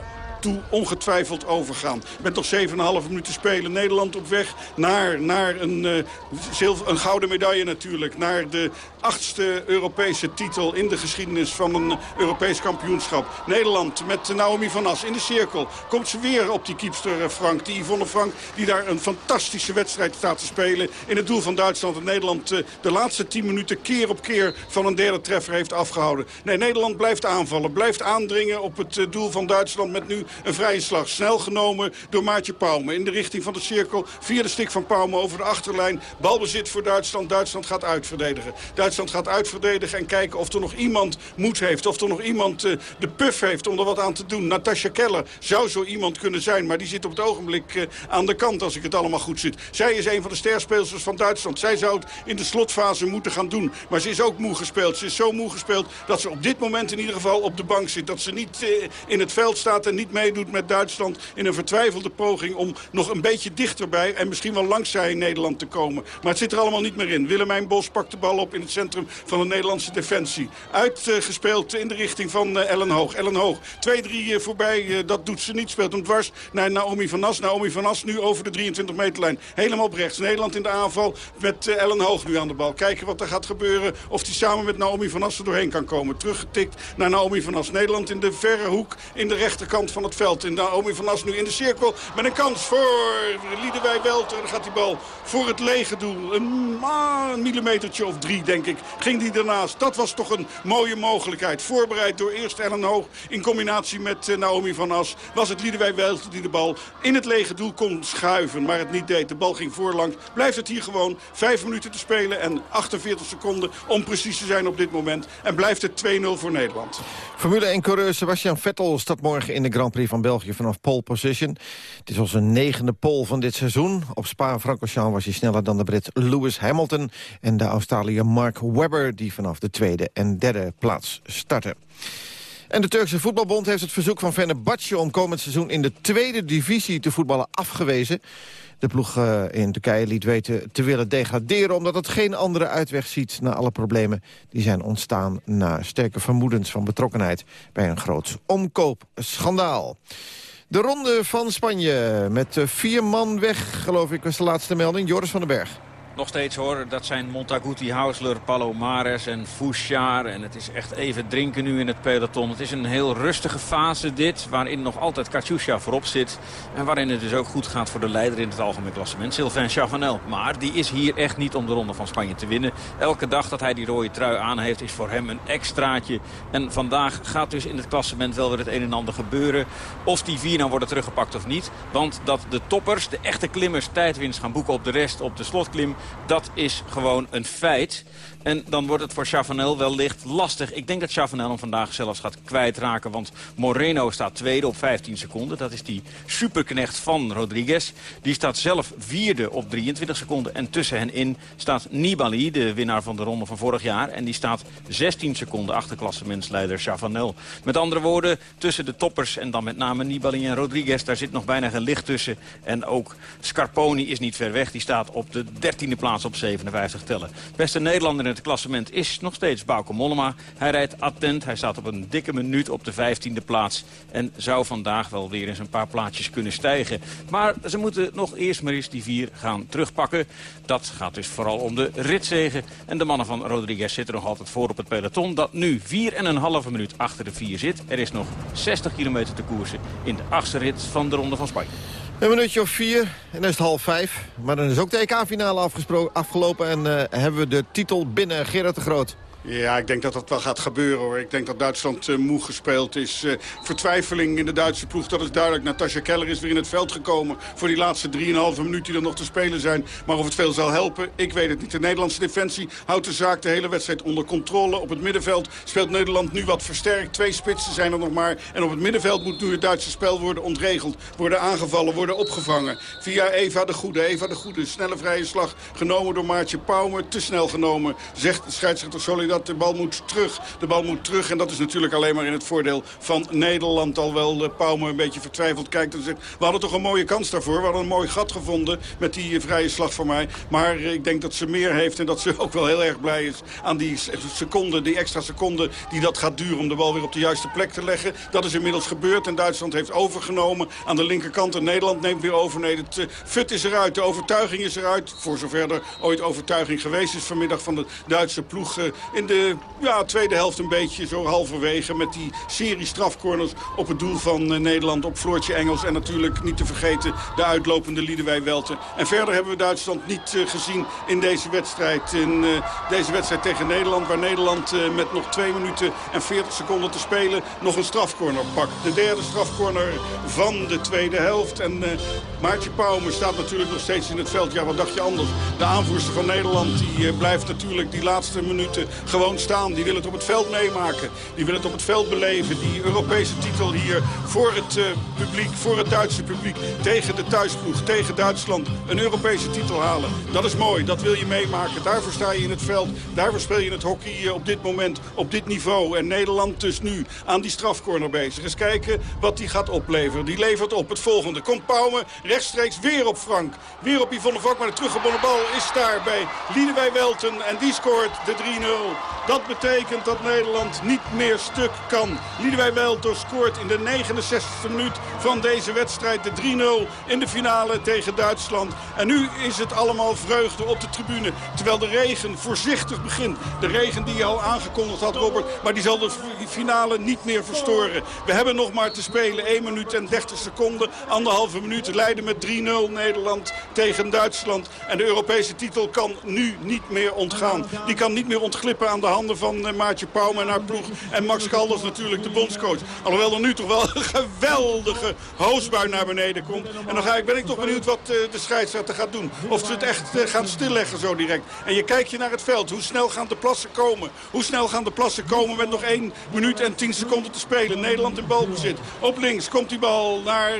ongetwijfeld overgaan. Met nog 7,5 minuten spelen. Nederland op weg naar, naar een, uh, zilver, een gouden medaille natuurlijk. Naar de achtste Europese titel in de geschiedenis van een Europees kampioenschap. Nederland met Naomi van As in de cirkel. Komt ze weer op die kiepster eh, Frank. Die Yvonne Frank die daar een fantastische wedstrijd staat te spelen. In het doel van Duitsland. En Nederland uh, de laatste 10 minuten keer op keer van een derde treffer heeft afgehouden. Nee, Nederland blijft aanvallen. Blijft aandringen op het doel van Duitsland met nu een vrije slag. Snel genomen door Maartje Pauwme. In de richting van de cirkel. Via de stik van Pauwme over de achterlijn. Balbezit voor Duitsland. Duitsland gaat uitverdedigen. Duitsland gaat uitverdedigen en kijken of er nog iemand moed heeft. Of er nog iemand uh, de puff heeft om er wat aan te doen. Natasja Keller zou zo iemand kunnen zijn. Maar die zit op het ogenblik uh, aan de kant als ik het allemaal goed zit. Zij is een van de sterspeelsters van Duitsland. Zij zou het in de slotfase moeten gaan doen. Maar ze is ook moe gespeeld. Ze is zo moe gespeeld dat ze op dit moment in ieder geval op de bank zit. Dat ze niet uh, in het veld staat en niet meedoet met Duitsland in een vertwijfelde poging om nog een beetje dichterbij en misschien wel langzij Nederland te komen. Maar het zit er allemaal niet meer in. Willemijn Bos pakt de bal op in het centrum van de Nederlandse defensie. Uitgespeeld in de richting van Ellen Hoog. Ellen Hoog, 2-3 voorbij, dat doet ze niet. Speelt hem dwars naar Naomi van As. Naomi van As nu over de 23 meterlijn. Helemaal op rechts. Nederland in de aanval met Ellen Hoog nu aan de bal. Kijken wat er gaat gebeuren. Of die samen met Naomi van As er doorheen kan komen. Teruggetikt naar Naomi van As. Nederland in de verre hoek in de rechterkant van het veld. En Naomi van As nu in de cirkel met een kans voor Liedewij Welter. Dan gaat die bal voor het lege doel. Een, een millimetertje of drie, denk ik, ging die ernaast. Dat was toch een mooie mogelijkheid. Voorbereid door eerst Ellen Hoog in combinatie met uh, Naomi van As. Was het Liedewij Welter die de bal in het lege doel kon schuiven. Maar het niet deed. De bal ging voorlangs. Blijft het hier gewoon vijf minuten te spelen en 48 seconden om precies te zijn op dit moment. En blijft het 2-0 voor Nederland. Formule 1-coureur Sebastian Vettel staat morgen in de Grand Prix van België vanaf pole position. Het is onze negende pole van dit seizoen. Op Spa-Francorchamps was hij sneller dan de Brit Lewis Hamilton... en de Australiër Mark Webber, die vanaf de tweede en derde plaats starten. En de Turkse voetbalbond heeft het verzoek van Fenerbahce... om komend seizoen in de tweede divisie te voetballen afgewezen. De ploeg uh, in Turkije liet weten te willen degraderen... omdat het geen andere uitweg ziet na alle problemen... die zijn ontstaan na sterke vermoedens van betrokkenheid... bij een groot omkoopschandaal. De ronde van Spanje met vier man weg, geloof ik, was de laatste melding. Joris van den Berg. Nog steeds hoor, dat zijn Montaguti, Hausler, Palomares en Fouchard. En het is echt even drinken nu in het peloton. Het is een heel rustige fase dit, waarin nog altijd Katusha voorop zit. En waarin het dus ook goed gaat voor de leider in het algemeen klassement, Sylvain Chavanel. Maar die is hier echt niet om de Ronde van Spanje te winnen. Elke dag dat hij die rode trui aan heeft is voor hem een extraatje. En vandaag gaat dus in het klassement wel weer het een en ander gebeuren. Of die vier nou worden teruggepakt of niet. Want dat de toppers, de echte klimmers, tijdwinst gaan boeken op de rest, op de slotklim Dat is gewoon een feit. En dan wordt het voor Chavanel wellicht lastig. Ik denk dat Chavanel hem vandaag zelfs gaat kwijtraken. Want Moreno staat tweede op 15 seconden. Dat is die superknecht van Rodriguez. Die staat zelf vierde op 23 seconden. En tussen hen in staat Nibali, de winnaar van de ronde van vorig jaar. En die staat 16 seconden achter klassementsleider Chavanel. Met andere woorden, tussen de toppers en dan met name Nibali en Rodriguez... daar zit nog bijna geen licht tussen. En ook Scarponi is niet ver weg. Die staat op de 13e plaats op 57 tellen. Beste Nederlander het klassement is nog steeds Bauke Mollema. Hij rijdt attent. Hij staat op een dikke minuut op de 15e plaats. En zou vandaag wel weer eens een paar plaatjes kunnen stijgen. Maar ze moeten nog eerst maar eens die vier gaan terugpakken. Dat gaat dus vooral om de ritzegen. En de mannen van Rodriguez zitten nog altijd voor op het peloton. Dat nu 4,5 minuut achter de vier zit. Er is nog 60 kilometer te koersen in de achtste rit van de Ronde van Spanje. Een minuutje of vier en dan is het half vijf. Maar dan is ook de EK-finale afgelopen en uh, hebben we de titel binnen Gerard de Groot. Ja, ik denk dat dat wel gaat gebeuren hoor. Ik denk dat Duitsland uh, moe gespeeld is. Uh, vertwijfeling in de Duitse ploeg, dat is duidelijk. Natasja Keller is weer in het veld gekomen voor die laatste 3,5 minuten die er nog te spelen zijn. Maar of het veel zal helpen, ik weet het niet. De Nederlandse defensie houdt de zaak de hele wedstrijd onder controle. Op het middenveld speelt Nederland nu wat versterkt. Twee spitsen zijn er nog maar. En op het middenveld moet nu het Duitse spel worden ontregeld. Worden aangevallen, worden opgevangen. Via Eva de Goede. Eva de Goede, snelle vrije slag genomen door Maartje Pauwmer. Te snel genomen, zegt scheidsrechter Solidair de bal moet terug. De bal moet terug en dat is natuurlijk alleen maar in het voordeel van Nederland. Alhoewel de Pauwme een beetje vertwijfeld kijkt en zegt... we hadden toch een mooie kans daarvoor. We hadden een mooi gat gevonden met die eh, vrije slag van mij. Maar ik denk dat ze meer heeft en dat ze [laughs] ook wel heel erg blij is... aan die seconde, die extra seconde die dat gaat duren om de bal weer op de juiste plek te leggen. Dat is inmiddels gebeurd en Duitsland heeft overgenomen aan de linkerkant. En Nederland neemt weer over. Nee, het fut is eruit, de overtuiging is eruit. Voor zover er ooit overtuiging geweest is vanmiddag van de Duitse ploeg... Uh, de ja, tweede helft een beetje zo halverwege... met die serie strafcorners op het doel van uh, Nederland op Floortje Engels. En natuurlijk niet te vergeten de uitlopende Liedewij Welten. En verder hebben we Duitsland niet uh, gezien in deze wedstrijd. In uh, deze wedstrijd tegen Nederland. Waar Nederland met nog 2 minuten en 40 seconden te spelen nog een strafcorner pakt. De derde strafcorner van de tweede helft. En Maartje Pauwme staat natuurlijk nog steeds in het veld. Ja, wat dacht je anders? De aanvoerster van Nederland die blijft natuurlijk die laatste minuten gewoon staan. Die willen het op het veld meemaken. Die willen het op het veld beleven. Die Europese titel hier voor het uh, publiek, voor het Duitse publiek. Tegen de thuisploeg, tegen Duitsland. Een Europese titel halen. Dat is mooi, dat wil je meemaken. Daarvoor sta je in het veld. Daarvoor speel je het hockey op dit moment, op dit niveau. En Nederland dus nu aan die strafcorner bezig. Eens kijken wat die gaat opleveren. Die levert op het volgende. Komt Pauwme rechtstreeks weer op Frank. Weer op Yvonne Vak, maar de teruggebonden bal is daar bij Liedewij Welten. En die scoort de 3-0. Dat betekent dat Nederland niet meer stuk kan. Liedewij Welter scoort in de 69e minuut van deze wedstrijd de 3-0 in de finale tegen Duitsland. En nu is het allemaal vreugde op de tribune. Terwijl de regen voorzichtig begint. De regen die je al aangekondigd had, Robert. Maar die zal de finale niet meer verstoren. We hebben nog maar te spelen 1 minuut en 30 seconden. Anderhalve minuut leiden met 3-0 Nederland tegen Duitsland. En de Europese titel kan nu niet meer ontgaan. Die kan niet meer ontglippen aan de handen van uh, Maartje Pauwme en haar ploeg. En Max Kalders natuurlijk, de bondscoach. Alhoewel er nu toch wel [laughs] een geweldige hoosbui naar beneden komt. En dan ga ik, ben ik toch benieuwd wat uh, de scheidsrechter gaat doen. Of ze het echt uh, gaan stilleggen zo direct. En je kijkt je naar het veld. Hoe snel gaan de plassen komen? Hoe snel gaan de plassen komen met nog 1 minuut en 10 seconden te spelen? Nederland in balbezit. Op links komt die bal naar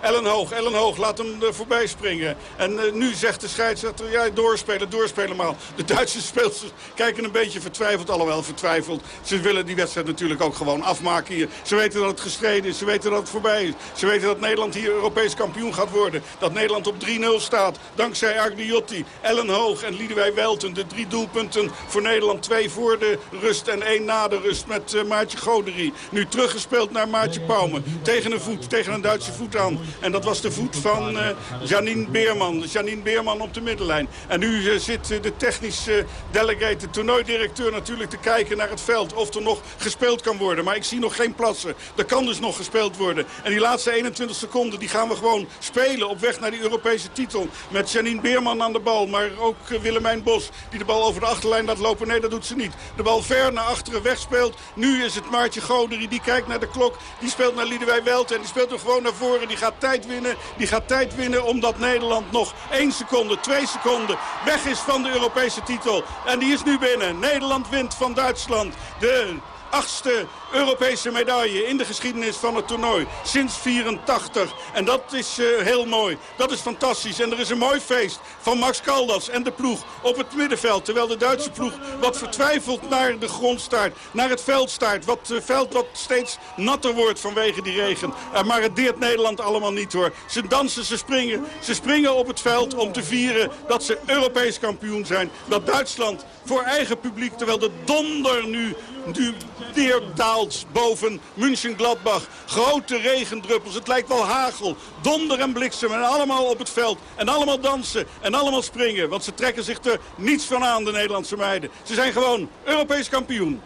Ellen Hoog. Ellen Hoog laat hem voorbij springen. En nu zegt de scheidsrechter, ja, doorspelen, doorspelen maar. De Duitse speelsters kijken een beetje vertwijfeld, alhoewel vertwijfeld. Ze willen die wedstrijd natuurlijk ook gewoon afmaken hier. Ze weten dat het gestreden is, ze weten dat het voorbij is. Ze weten dat Nederland hier Europees kampioen gaat worden. Dat Nederland op 3-0 staat, dankzij Agliotti, Ellen Hoog en Liedewij Welten. De drie doelpunten voor Nederland, twee voor de rust en één na de rust met uh, Maartje Goderie. Nu teruggespeeld naar Maartje Pauwme. Tegen een voet, tegen een Duitse voet aan. En dat was de voet van uh, Janine Beerman. Janine Beerman op de middenlijn. En nu uh, zit de technisch delegate, de toernooidirecteur directeur natuurlijk te kijken naar het veld. Of er nog gespeeld kan worden. Maar ik zie nog geen plaatsen. Er kan dus nog gespeeld worden. En die laatste 21 seconden die gaan we gewoon spelen op weg naar die Europese titel. Met Janine Beerman aan de bal. Maar ook eh, Willemijn Bos die de bal over de achterlijn laat lopen. Nee, dat doet ze niet. De bal ver naar achteren wegspeelt. Nu is het Maartje Goderie. Die kijkt naar de klok. Die speelt naar Liedewij Welte. En die speelt er gewoon naar voren. Die gaat tijd winnen. Die gaat tijd winnen omdat Nederland nog 1 seconde, 2 seconden weg is van de Europese titel. En die is nu binnen. Nederland wint van Duitsland. De achtste Europese medaille in de geschiedenis van het toernooi. Sinds 84. En dat is uh, heel mooi. Dat is fantastisch. En er is een mooi feest van Max Caldas en de ploeg op het middenveld. Terwijl de Duitse ploeg wat vertwijfeld naar de grond staart. Naar het veld staart. Wat uh, veld wat steeds natter wordt vanwege die regen. Uh, maar het deert Nederland allemaal niet hoor. Ze dansen, ze springen. Ze springen op het veld om te vieren dat ze Europees kampioen zijn. Dat Duitsland voor eigen publiek, terwijl de donder nu, nu neerdaalt boven München-Gladbach. Grote regendruppels, het lijkt wel hagel. Donder en bliksem en allemaal op het veld. En allemaal dansen en allemaal springen. Want ze trekken zich er niets van aan, de Nederlandse meiden. Ze zijn gewoon Europees kampioen.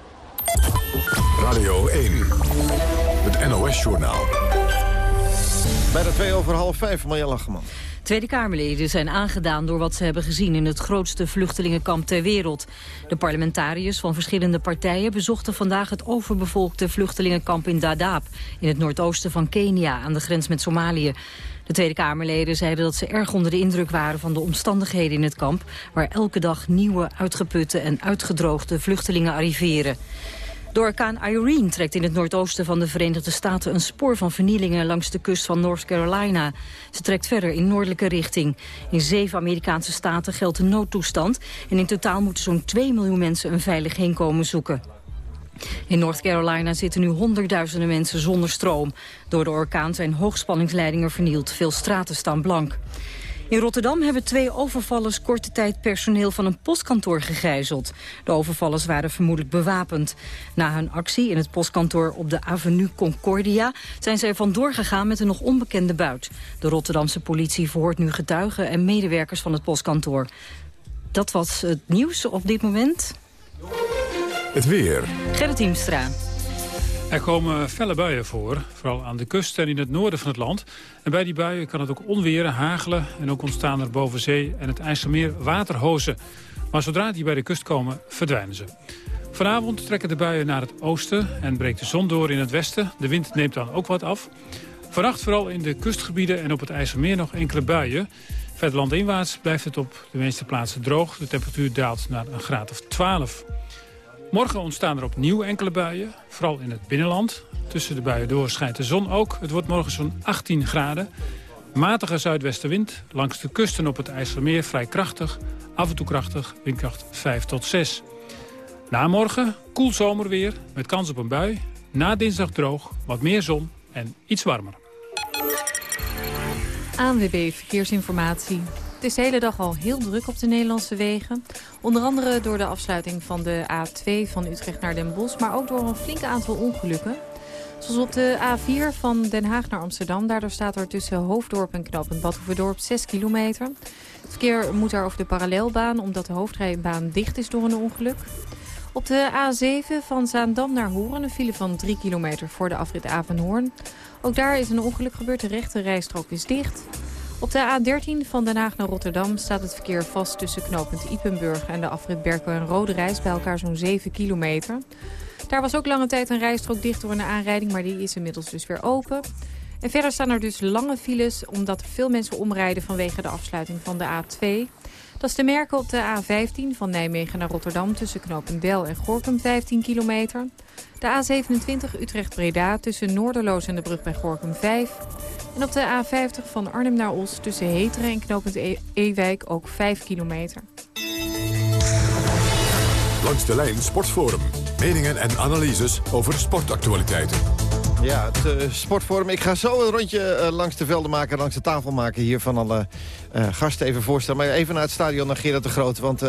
Radio 1, het NOS-journaal. Bij de twee over half vijf, Marja Lacheman. Tweede Kamerleden zijn aangedaan door wat ze hebben gezien in het grootste vluchtelingenkamp ter wereld. De parlementariërs van verschillende partijen bezochten vandaag het overbevolkte vluchtelingenkamp in Dadaab, in het noordoosten van Kenia, aan de grens met Somalië. De Tweede Kamerleden zeiden dat ze erg onder de indruk waren van de omstandigheden in het kamp, waar elke dag nieuwe, uitgeputte en uitgedroogde vluchtelingen arriveren. De orkaan Irene trekt in het noordoosten van de Verenigde Staten een spoor van vernielingen langs de kust van North Carolina. Ze trekt verder in noordelijke richting. In zeven Amerikaanse staten geldt een noodtoestand en in totaal moeten zo'n 2 miljoen mensen een veilig heenkomen zoeken. In North Carolina zitten nu honderdduizenden mensen zonder stroom. Door de orkaan zijn hoogspanningsleidingen vernield. Veel straten staan blank. In Rotterdam hebben twee overvallers korte tijd personeel van een postkantoor gegijzeld. De overvallers waren vermoedelijk bewapend. Na hun actie in het postkantoor op de Avenue Concordia zijn zij vandoor gegaan met een nog onbekende buit. De Rotterdamse politie verhoort nu getuigen en medewerkers van het postkantoor. Dat was het nieuws op dit moment. Het weer. Gerrit Hiemstra. Er komen felle buien voor, vooral aan de kust en in het noorden van het land. En bij die buien kan het ook onweren, hagelen en ook ontstaan er boven zee en het IJsselmeer waterhozen. Maar zodra die bij de kust komen, verdwijnen ze. Vanavond trekken de buien naar het oosten en breekt de zon door in het westen. De wind neemt dan ook wat af. Vannacht vooral in de kustgebieden en op het IJsselmeer nog enkele buien. Verder landinwaarts blijft het op de meeste plaatsen droog. De temperatuur daalt naar een graad of 12. Morgen ontstaan er opnieuw enkele buien, vooral in het binnenland. Tussen de buien door schijnt de zon ook. Het wordt morgen zo'n 18 graden. Matige zuidwestenwind, langs de kusten op het IJsselmeer vrij krachtig. Af en toe krachtig, windkracht 5 tot 6. Na morgen koel zomerweer met kans op een bui. Na dinsdag droog, wat meer zon en iets warmer. ANWB Verkeersinformatie. Het is de hele dag al heel druk op de Nederlandse wegen. Onder andere door de afsluiting van de A2 van Utrecht naar Den Bosch... maar ook door een flink aantal ongelukken. Zoals op de A4 van Den Haag naar Amsterdam. Daardoor staat er tussen Hoofddorp en Knoop en Badhoevedorp 6 kilometer. Het verkeer moet daar over de parallelbaan... omdat de hoofdrijbaan dicht is door een ongeluk. Op de A7 van Zaandam naar Hoorn een file van 3 kilometer voor de afrit Avenhoorn. Ook daar is een ongeluk gebeurd, de rechte rijstrook is dicht... Op de A13 van Den Haag naar Rotterdam staat het verkeer vast tussen knooppunt Ipenburg en de afrit Berkel en Rode Reis bij elkaar zo'n 7 kilometer. Daar was ook lange tijd een rijstrook dicht door een aanrijding, maar die is inmiddels dus weer open. En verder staan er dus lange files omdat veel mensen omrijden vanwege de afsluiting van de A2. Dat is te merken op de A15 van Nijmegen naar Rotterdam tussen Knopendel en Gorkum 15 kilometer. De A27 Utrecht-Breda tussen Noorderloos en de brug bij Gorkum 5. En op de A50 van Arnhem naar Os tussen Heteren en knooppunt e Ewijk ook 5 kilometer. Langs de lijn Sportforum. Meningen en analyses over sportactualiteiten. Ja, het uh, sportforum. Ik ga zo een rondje uh, langs de velden maken, langs de tafel maken hier van alle uh, gasten even voorstellen. Maar even naar het stadion naar Gerard de Groot, want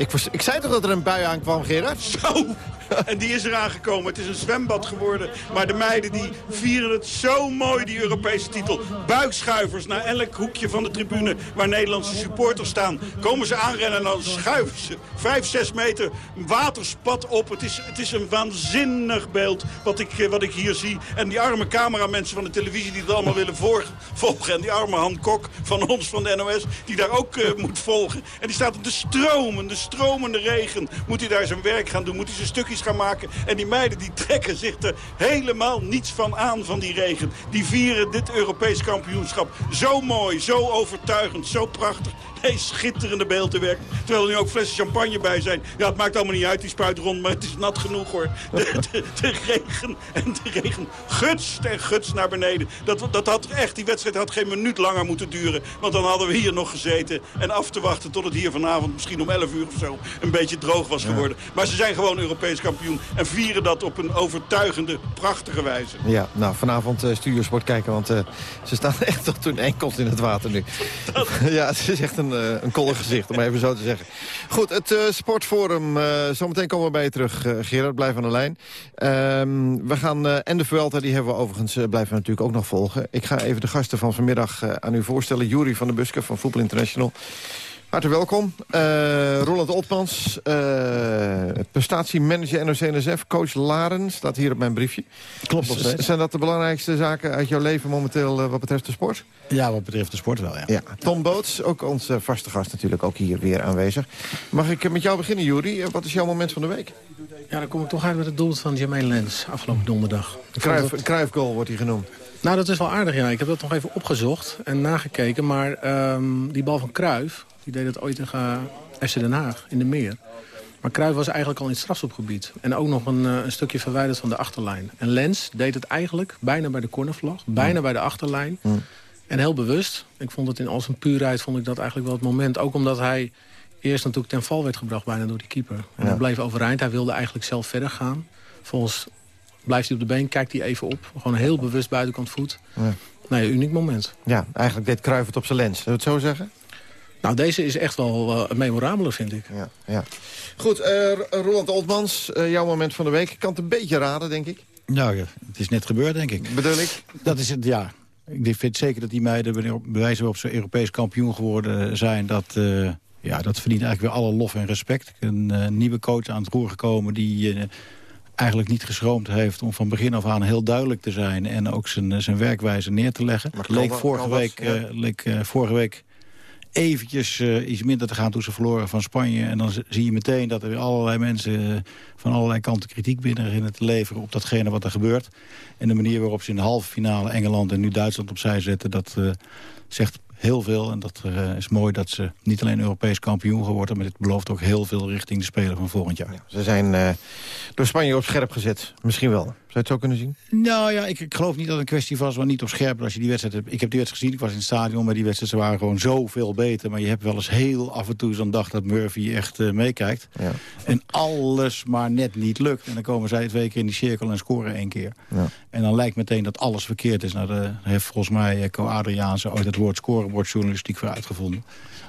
ik, ik zei toch dat er een bui aankwam, Gerard? Zo! En die is eraan gekomen. Het is een zwembad geworden. Maar de meiden die vieren het zo mooi, die Europese titel. Buikschuivers naar elk hoekje van de tribune waar Nederlandse supporters staan. Komen ze aanrennen en dan schuiven ze vijf, zes meter waterspat op. Het is, het is een waanzinnig beeld wat ik, eh, wat ik hier zie. En die arme cameramensen van de televisie die het allemaal willen volgen. En die arme Han Kok van ons, van de NOS, die daar ook uh, moet volgen. En die staat op de stromende, stromende regen. Moet hij daar zijn werk gaan doen? Moet hij zijn stukjes gaan maken. En die meiden die trekken zich er helemaal niets van aan van die regen. Die vieren dit Europees kampioenschap zo mooi, zo overtuigend, zo prachtig. Nee, schitterende beeldenwerk. Terwijl er nu ook flessen champagne bij zijn. Ja, het maakt allemaal niet uit, die spuit rond, maar het is nat genoeg hoor. De, regen en de regen gutst en gutst naar beneden. Dat, dat had echt, die wedstrijd had geen minuut langer moeten duren. Want dan hadden we hier nog gezeten en af te wachten tot het hier vanavond misschien om 11 uur of zo een beetje droog was geworden. Maar ze zijn gewoon Europees kampioen en vieren dat op een overtuigende, prachtige wijze. Ja, nou vanavond uh, Studiosport kijken, want uh, ze staan [laughs] echt tot hun enkels in het water nu. [laughs] ja, het is echt een uh, een kolle gezicht, om even zo te zeggen. Goed, het sportforum. Zometeen komen we bij je terug, Gerard. Blijf aan de lijn. Ehm, we gaan, en de Vuelta, die hebben we overigens, blijven we natuurlijk ook nog volgen. Ik ga even de gasten van vanmiddag aan u voorstellen. Jury van der Buske van Voetbal International. Hartelijk welkom. Uh, Roland Otmans, uh, prestatiemanager NOC-NSF, coach Laren, staat hier op mijn briefje. Klopt nog steeds. Zijn dat de belangrijkste zaken uit jouw leven momenteel uh, wat betreft de sport? Ja, wat betreft de sport wel, ja. ja. Tom Boots, ook onze vaste gast natuurlijk, ook hier weer aanwezig. Mag ik met jou beginnen, Jury? Wat is jouw moment van de week? Ja, dan kom ik toch uit met het doel van Jermaine Lens afgelopen donderdag. Een Cruijff-goal wordt hij genoemd. Nou, dat is wel aardig, ja. Ik heb dat nog even opgezocht en nagekeken. Maar um, die bal van Cruijff, die deed dat ooit tegen FC Den Haag in de Meer. Maar Cruijff was eigenlijk al in het strafschopgebied. En ook nog een, een, stukje verwijderd van de achterlijn. En Lens deed het eigenlijk bijna bij de cornervlag. Bijna bij de achterlijn. En heel bewust. Ik vond het in al zijn puurheid vond ik dat eigenlijk wel het moment. Ook omdat hij eerst natuurlijk ten val werd gebracht bijna door die keeper. En ja. hij bleef overeind. Hij wilde eigenlijk zelf verder gaan. Volgens blijft hij op de been, kijkt hij even op. Gewoon heel bewust buitenkant voet. Ja. Nee, uniek moment. Ja, eigenlijk deed Cruijff het op zijn lens. Zullen we het zo zeggen? Nou, deze is echt wel uh, memorabeler, vind ik. Ja, ja. Goed, uh, Roland Oldmans, uh, jouw moment van de week. Ik kan het een beetje raden, denk ik. Nou, ja, het is net gebeurd, denk ik. Bedoel ik? Dat is het, ja. Ik vind zeker dat die meiden bewijzen op zo'n Europees kampioen geworden zijn. Dat, ja, dat verdient eigenlijk weer alle lof en respect. Een nieuwe coach aan het roer gekomen die eigenlijk niet geschroomd heeft om van begin af aan heel duidelijk te zijn... en ook zijn, zijn werkwijze neer te leggen. Maar leek, vorige week, ja. uh, leek uh, vorige week eventjes uh, iets minder te gaan toen ze verloren van Spanje. En dan zie je meteen dat er weer allerlei mensen van allerlei kanten kritiek binnen te leveren op datgene wat er gebeurt. En de manier waarop ze in de halve finale Engeland en nu Duitsland opzij zetten, dat zegt heel veel. En dat uh, is mooi dat ze niet alleen Europees kampioen geworden... maar dit belooft ook heel veel richting de Spelen van volgend jaar. Ja, ze zijn uh, door Spanje op scherp gezet. Misschien wel. Zou je het zo kunnen zien? Nou ja, ik, ik geloof niet dat het een kwestie was, maar niet op scherp. Als je die wedstrijd hebt, ik heb die wedstrijd gezien, ik was in het stadion... maar die wedstrijden waren gewoon zoveel beter. Maar je hebt wel eens heel af en toe zo'n dag dat Murphy echt uh, meekijkt. Ja. En alles maar net niet lukt. En dan komen zij twee keer in die cirkel en scoren één keer. Ja. En dan lijkt meteen dat alles verkeerd is. Nou, daar heeft volgens mij Co Adriaanse ooit het woord scorebordjournalistiek voor uitgevonden.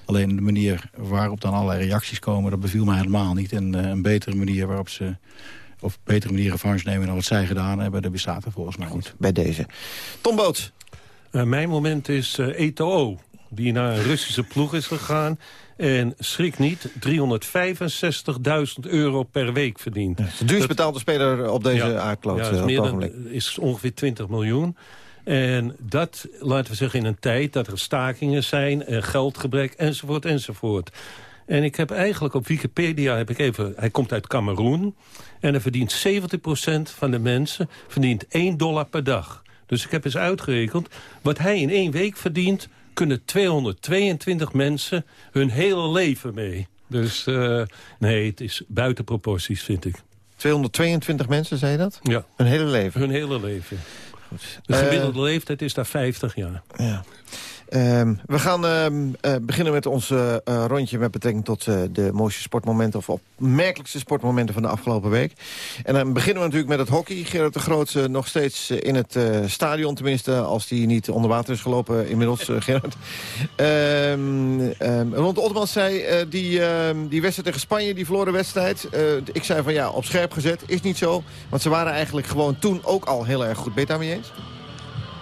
Alleen de manier waarop dan allerlei reacties komen, dat beviel me helemaal niet. En uh, een betere manier waarop ze of betere manier revanche nemen dan wat zij gedaan hebben. Dat bestaat er volgens mij goed. Bij deze. Tom Boot. Uh, mijn moment is uh, Eto'o. Die naar een Russische ploeg is gegaan. En schrik niet, 365.000 euro per week verdient. Ja, de duurst betaalde speler op deze ja, aardkloot. Ja, is, meer dan, is ongeveer 20 miljoen. En dat, laten we zeggen, in een tijd dat er stakingen zijn... geldgebrek, enzovoort, enzovoort. En ik heb eigenlijk op Wikipedia, heb ik even, hij komt uit Cameroen... en er verdient 70% van de mensen verdient 1 dollar per dag. Dus ik heb eens uitgerekend, wat hij in één week verdient... kunnen 222 mensen hun hele leven mee. Dus uh, nee, het is buiten proporties, vind ik. 222 mensen, zei je dat? Ja. Hun hele leven? Hun hele leven. Goed. De gemiddelde uh, leeftijd is daar 50 jaar. Ja. Ehm, we gaan ehm, eh, beginnen met ons eh, eh, rondje met betrekking tot de mooiste sportmomenten... of opmerkelijkste sportmomenten van de afgelopen week. En dan beginnen we natuurlijk met het hockey. Gerard de Groot nog steeds in het stadion, tenminste... als die niet onder water is gelopen inmiddels, Gerard. Um, Rond Otmans zei, die, die wedstrijd tegen Spanje, die verloren wedstrijd... ik zei van ja, op scherp gezet, is niet zo. Want ze waren eigenlijk gewoon toen ook al heel erg goed. Ben je daarmee eens?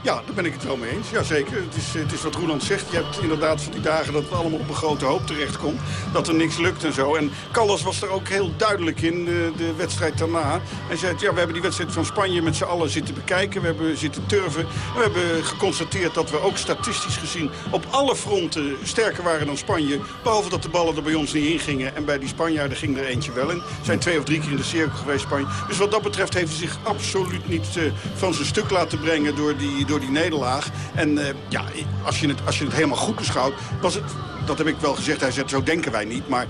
Ja, daar ben ik het wel mee eens. Jazeker. Het is, het is wat Roeland zegt. Je hebt inderdaad van die dagen dat het allemaal op een grote hoop terechtkomt. Dat er niks lukt en zo. En Callas was er ook heel duidelijk in, de, de wedstrijd daarna. Hij zei, ja, we hebben die wedstrijd van Spanje met z'n allen zitten bekijken. We hebben zitten turven. En we hebben geconstateerd dat we ook statistisch gezien op alle fronten sterker waren dan Spanje. Behalve dat de ballen er bij ons niet in gingen. En bij die Spanjaarden ging er eentje wel in. Zijn twee of drie keer in de cirkel geweest Spanje. Dus wat dat betreft heeft hij zich absoluut niet uh, van zijn stuk laten brengen door die door die nederlaag. En uh, ja, als je, het, als je het helemaal goed beschouwt, was het... Dat heb ik wel gezegd, hij zegt, zo denken wij niet. Maar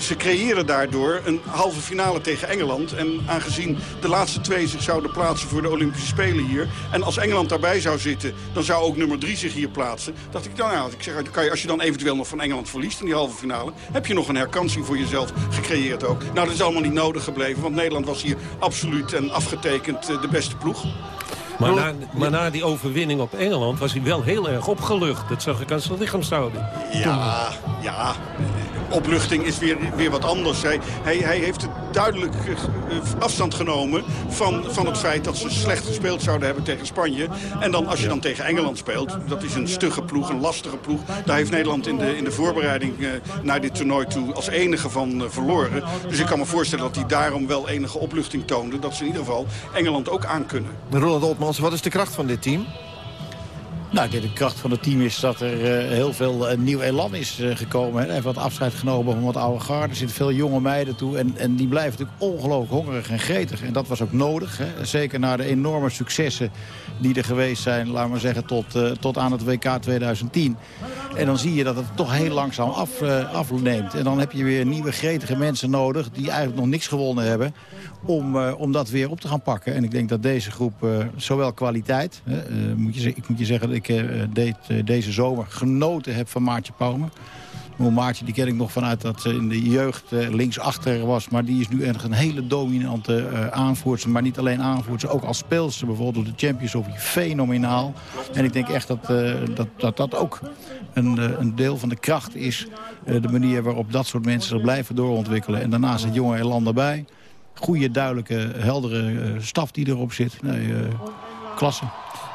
ze creëren daardoor een halve finale tegen Engeland. En aangezien de laatste twee zich zouden plaatsen voor de Olympische Spelen hier... en als Engeland daarbij zou zitten, dan zou ook nummer drie zich hier plaatsen. dacht ik, nou ja, ik zeg, kan je, als je dan eventueel nog van Engeland verliest in die halve finale... heb je nog een herkansing voor jezelf gecreëerd ook. Nou, dat is allemaal niet nodig gebleven, want Nederland was hier absoluut en afgetekend eh, de beste ploeg. Maar na, maar na, die overwinning op Engeland was hij wel heel erg opgelucht. Dat zag ik aan zijn lichaamshouding. Ja, ja opluchting is weer, weer wat anders. Hij, hij, hij heeft duidelijk eh, afstand genomen van, van het feit dat ze slecht gespeeld zouden hebben tegen Spanje. En dan als je dan tegen Engeland speelt, dat is een stugge ploeg, een lastige ploeg. Daar heeft Nederland in de, in de voorbereiding uh, naar dit toernooi toe als enige van verloren. Dus ik kan me voorstellen dat hij daarom wel enige opluchting toonde. Dat ze in ieder geval Engeland ook aankunnen. Roland Otmans, wat is de kracht van dit team? Nou, de kracht van het team is dat er uh, heel veel uh, nieuw elan is uh, gekomen. Hè. Er wat afscheid genomen van wat oude garde. Er zitten veel jonge meiden toe. En, en die blijven natuurlijk ongelooflijk hongerig en gretig. En dat was ook nodig. Hè. Zeker na de enorme successen die er geweest zijn, laten we zeggen, tot, tot aan het WK 2010. En dan zie je dat het toch heel langzaam af, afneemt. En dan heb je weer nieuwe gretige mensen nodig die eigenlijk nog niks gewonnen hebben om, om dat weer op te gaan pakken. En ik denk dat deze groep, zowel kwaliteit... Moet je, ik moet je zeggen ik deed, deze zomer genoten heb van Maartje Pauwme. Maartje die ken ik nog vanuit dat ze in de jeugd linksachter was. Maar die is nu echt een hele dominante aanvoerster. Maar niet alleen aanvoerster, ook als speelster. Bijvoorbeeld de Champions League fenomenaal. En ik denk echt dat dat, dat, dat ook een, een deel van de kracht is. de manier waarop dat soort mensen zich blijven doorontwikkelen. En daarnaast het jonge elan erbij goede, duidelijke, heldere staf die erop zit. Nee, klasse.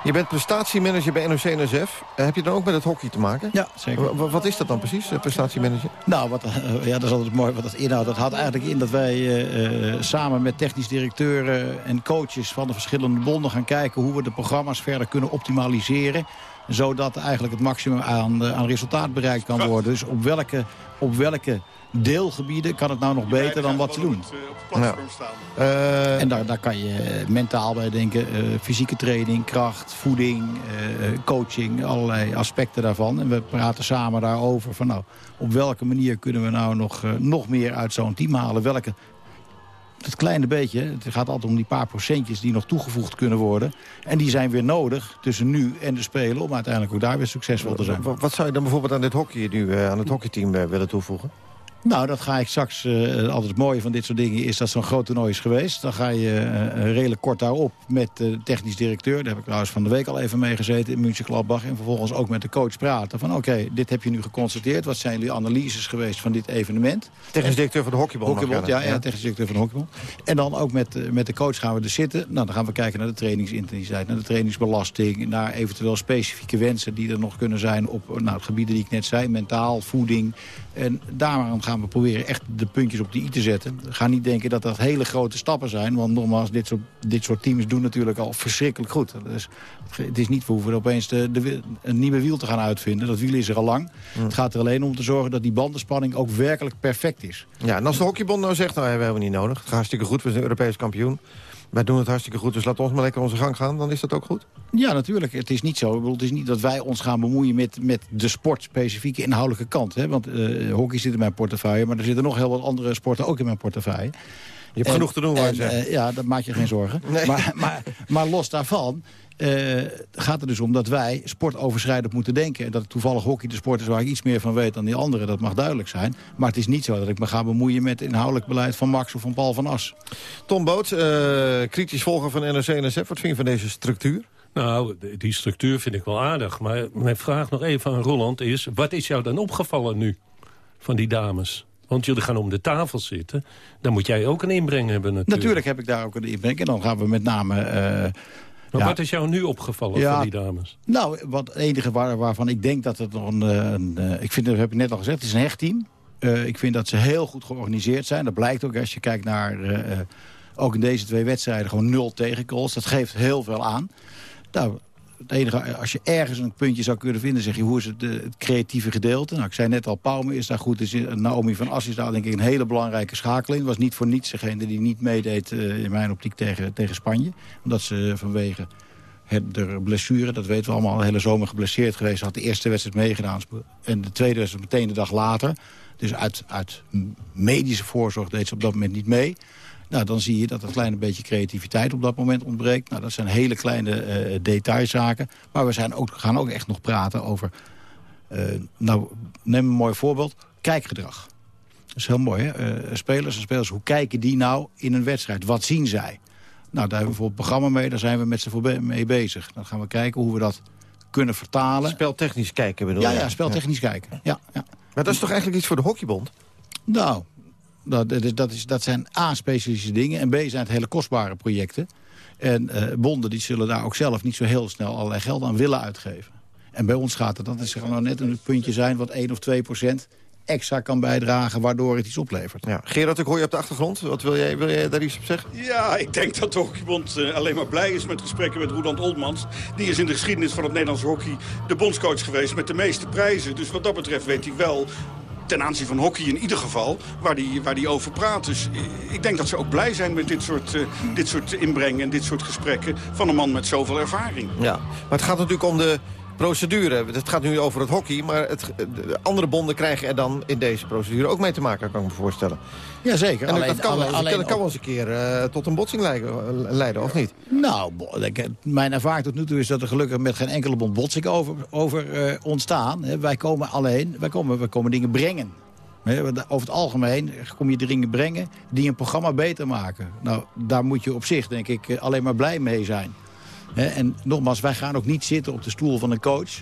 Je bent prestatiemanager bij NOC-NSF. Uh, heb je dan ook met het hockey te maken? Ja, zeker. W wat is dat dan precies, prestatiemanager? Nou, wat, ja, dat is altijd mooi wat dat inhoudt. Dat had eigenlijk in dat wij samen met technisch directeuren en coaches van de verschillende bonden gaan kijken hoe we de programma's verder kunnen optimaliseren zodat eigenlijk het maximum aan, aan resultaat bereikt kan worden. Dus op welke, op welke deelgebieden kan het nou nog beter dan wat ze doen. Ja. Uh, en daar, daar kan je eh, mentaal bij denken. Uh, fysieke training, kracht, voeding, uh, coaching, allerlei aspecten daarvan. En we praten samen daarover van nou, op welke manier kunnen we nou nog, nog meer uit zo'n team halen. Welke dat kleine beetje, het gaat altijd om die paar procentjes die nog toegevoegd kunnen worden. En die zijn weer nodig tussen nu en de Spelen om uiteindelijk ook daar weer succesvol te zijn. Wat zou je dan bijvoorbeeld aan dit hockey nu, aan het hockeyteam willen toevoegen? Nou, dat ga ik straks... Uh, altijd het mooie van dit soort dingen is dat zo'n groot toernooi is geweest. Dan ga je uh, redelijk kort daarop met de technisch directeur. Daar heb ik trouwens van de week al even mee gezeten in München Gladbach. En vervolgens ook met de coach praten. Van oké, dit heb je nu geconstateerd. Wat zijn jullie analyses geweest van dit evenement? Technisch directeur van de hockeybond. Hockeybond, ja, ja, ja, technisch directeur van de hockeybond. En dan ook met, met de coach gaan we er zitten. Nou, dan gaan we kijken naar de trainingsintensiteit, naar de trainingsbelasting. Naar eventueel specifieke wensen die er nog kunnen zijn op nou, gebieden die ik net zei. Mentaal, voeding. En daarom gaan we proberen echt de puntjes op de i te zetten. Ga niet denken dat dat hele grote stappen zijn. Want nogmaals, dit soort, dit soort teams doen natuurlijk al verschrikkelijk goed. Dus het is niet, we hoeven opeens de, de, een nieuwe wiel te gaan uitvinden. Dat wiel is er al lang. Het gaat er alleen om te zorgen dat die bandenspanning ook werkelijk perfect is. Ja, en als de hockeybond nou zegt, nou hebben we niet nodig. Het gaat hartstikke goed, we zijn Europees kampioen. Wij doen het hartstikke goed, dus laat ons maar lekker onze gang gaan. Dan is dat ook goed? Ja, natuurlijk. Het is niet zo. Het is niet dat wij ons gaan bemoeien met, met de sportspecifieke inhoudelijke kant. Hè? Want uh, hockey zit in mijn portefeuille, maar er zitten nog heel wat andere sporten ook in mijn portefeuille. Je hebt genoeg te doen, waar uh, Ja, dat maak je geen zorgen. [laughs] Maar, maar, maar los daarvan uh, gaat het dus om dat wij sportoverschrijdend moeten denken. En dat toevallig hockey de sport is waar ik iets meer van weet dan die anderen. Dat mag duidelijk zijn. Maar het is niet zo dat ik me ga bemoeien met het inhoudelijk beleid van Max of van Paul van As. Tom Boot, uh, kritisch volger van NRC-NSF. Wat vind je van deze structuur? Nou, die structuur vind ik wel aardig. Maar mijn vraag nog even aan Roland is... wat is jou dan opgevallen nu van die dames? Want jullie gaan om de tafel zitten. Dan moet jij ook een inbreng hebben natuurlijk. Natuurlijk heb ik daar ook een inbreng. En dan gaan we met name... Uh, maar wat is jou nu opgevallen van die dames? Nou, wat het enige waar, waarvan ik denk dat het nog een... Eh, een uh, ik vind, dat heb ik net al gezegd, het is een hechtteam. Uh, ik vind dat ze heel goed georganiseerd zijn. Dat blijkt ook als je kijkt naar... ook in deze twee wedstrijden gewoon nul tegengoals. Dat geeft heel veel aan. Nou, het enige, als je ergens een puntje zou kunnen vinden, zeg je, hoe is het, het creatieve gedeelte? Nou, ik zei net al, Pauwme is daar goed. Dus Naomi van As is daar denk ik een hele belangrijke schakeling. Was niet voor niets degene die niet meedeed uh, in mijn optiek tegen, tegen Spanje. Omdat ze vanwege de blessure, dat weten we allemaal, de hele zomer geblesseerd geweest. Had de eerste wedstrijd meegedaan en de tweede wedstrijd meteen de dag later. Dus uit, uit medische voorzorg deed ze op dat moment niet mee. Nou, dan zie je dat een klein beetje creativiteit op dat moment ontbreekt. Nou, dat zijn hele kleine uh, detailzaken. Maar we zijn ook, gaan ook echt nog praten over... Uh, nou, neem een mooi voorbeeld. Kijkgedrag. Dat is heel mooi, hè? Uh, spelers en spelers, hoe kijken die nou in een wedstrijd? Wat zien zij? Nou, daar hebben we bijvoorbeeld een programma mee. Daar zijn we met ze mee bezig. Dan gaan we kijken hoe we dat kunnen vertalen. Speltechnisch kijken bedoel je? Ja, ja, speltechnisch kijken. Ja, ja. Maar dat is toch eigenlijk iets voor de hockeybond? Nou, dat, dat, is, dat zijn A, specialistische dingen... en B, zijn het hele kostbare projecten. En uh, bonden die zullen daar ook zelf niet zo heel snel allerlei geld aan willen uitgeven. En bij ons gaat het, dat is gewoon net een puntje zijn... wat 1 of 2 procent extra kan bijdragen, waardoor het iets oplevert. Ja. Gerard, ik hoor je op de achtergrond. Wat wil jij, wil jij daar iets op zeggen? Ja, ik denk dat de hockeybond uh, alleen maar blij is met gesprekken met Roland Oldmans. Die is in de geschiedenis van het Nederlands hockey de bondscoach geweest met de meeste prijzen. Dus wat dat betreft weet hij wel ten aanzien van hockey in ieder geval, waar die, waar die over praat. Dus ik denk dat ze ook blij zijn met dit soort, uh, dit soort inbreng en dit soort gesprekken van een man met zoveel ervaring. Ja, maar het gaat natuurlijk om de procedure. Het gaat nu over het hockey, maar het, de andere bonden krijgen er dan in deze procedure ook mee te maken, kan ik me voorstellen. Jazeker. En alleen, dat kan, alleen, dat kan wel eens een keer uh, tot een botsing leiden, leiden, of niet? Nou, mijn ervaring tot nu toe is dat er gelukkig met geen enkele bond botsing over, over uh, ontstaan. Wij komen alleen, wij komen, wij komen dingen brengen. Over het algemeen kom je dingen brengen die een programma beter maken. Nou, daar moet je op zich, denk ik, eh, alleen maar blij mee zijn. En nogmaals, wij gaan ook niet zitten op de stoel van een coach...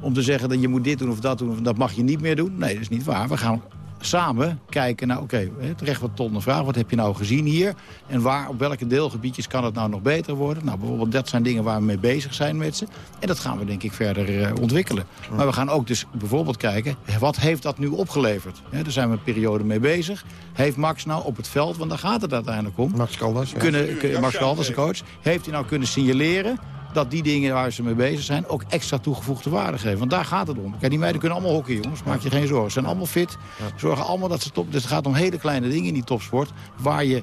om te zeggen dat je moet dit doen of dat doen, of dat mag je niet meer doen. Nee, dat is niet waar. We gaan samen kijken naar, oké, okay, terecht wat Ton de vraag, wat heb je nou gezien hier? En waar, op welke deelgebiedjes kan het nou nog beter worden? Nou, bijvoorbeeld dat zijn dingen waar we mee bezig zijn met ze. En dat gaan we denk ik verder uh, ontwikkelen. Maar we gaan ook dus bijvoorbeeld kijken, wat heeft dat nu opgeleverd? He, daar zijn we een periode mee bezig. Heeft Max nou op het veld, want daar gaat het uiteindelijk om. Max ja. kunnen, Max Caldas, de coach, heeft hij nou kunnen signaleren dat die dingen waar ze mee bezig zijn ook extra toegevoegde waarde geven. Want daar gaat het om. Kijk, die meiden kunnen allemaal hockey, jongens. Maak je geen zorgen. Ze zijn allemaal fit. Zorgen allemaal dat ze top... Dus het gaat om hele kleine dingen in die topsport... waar je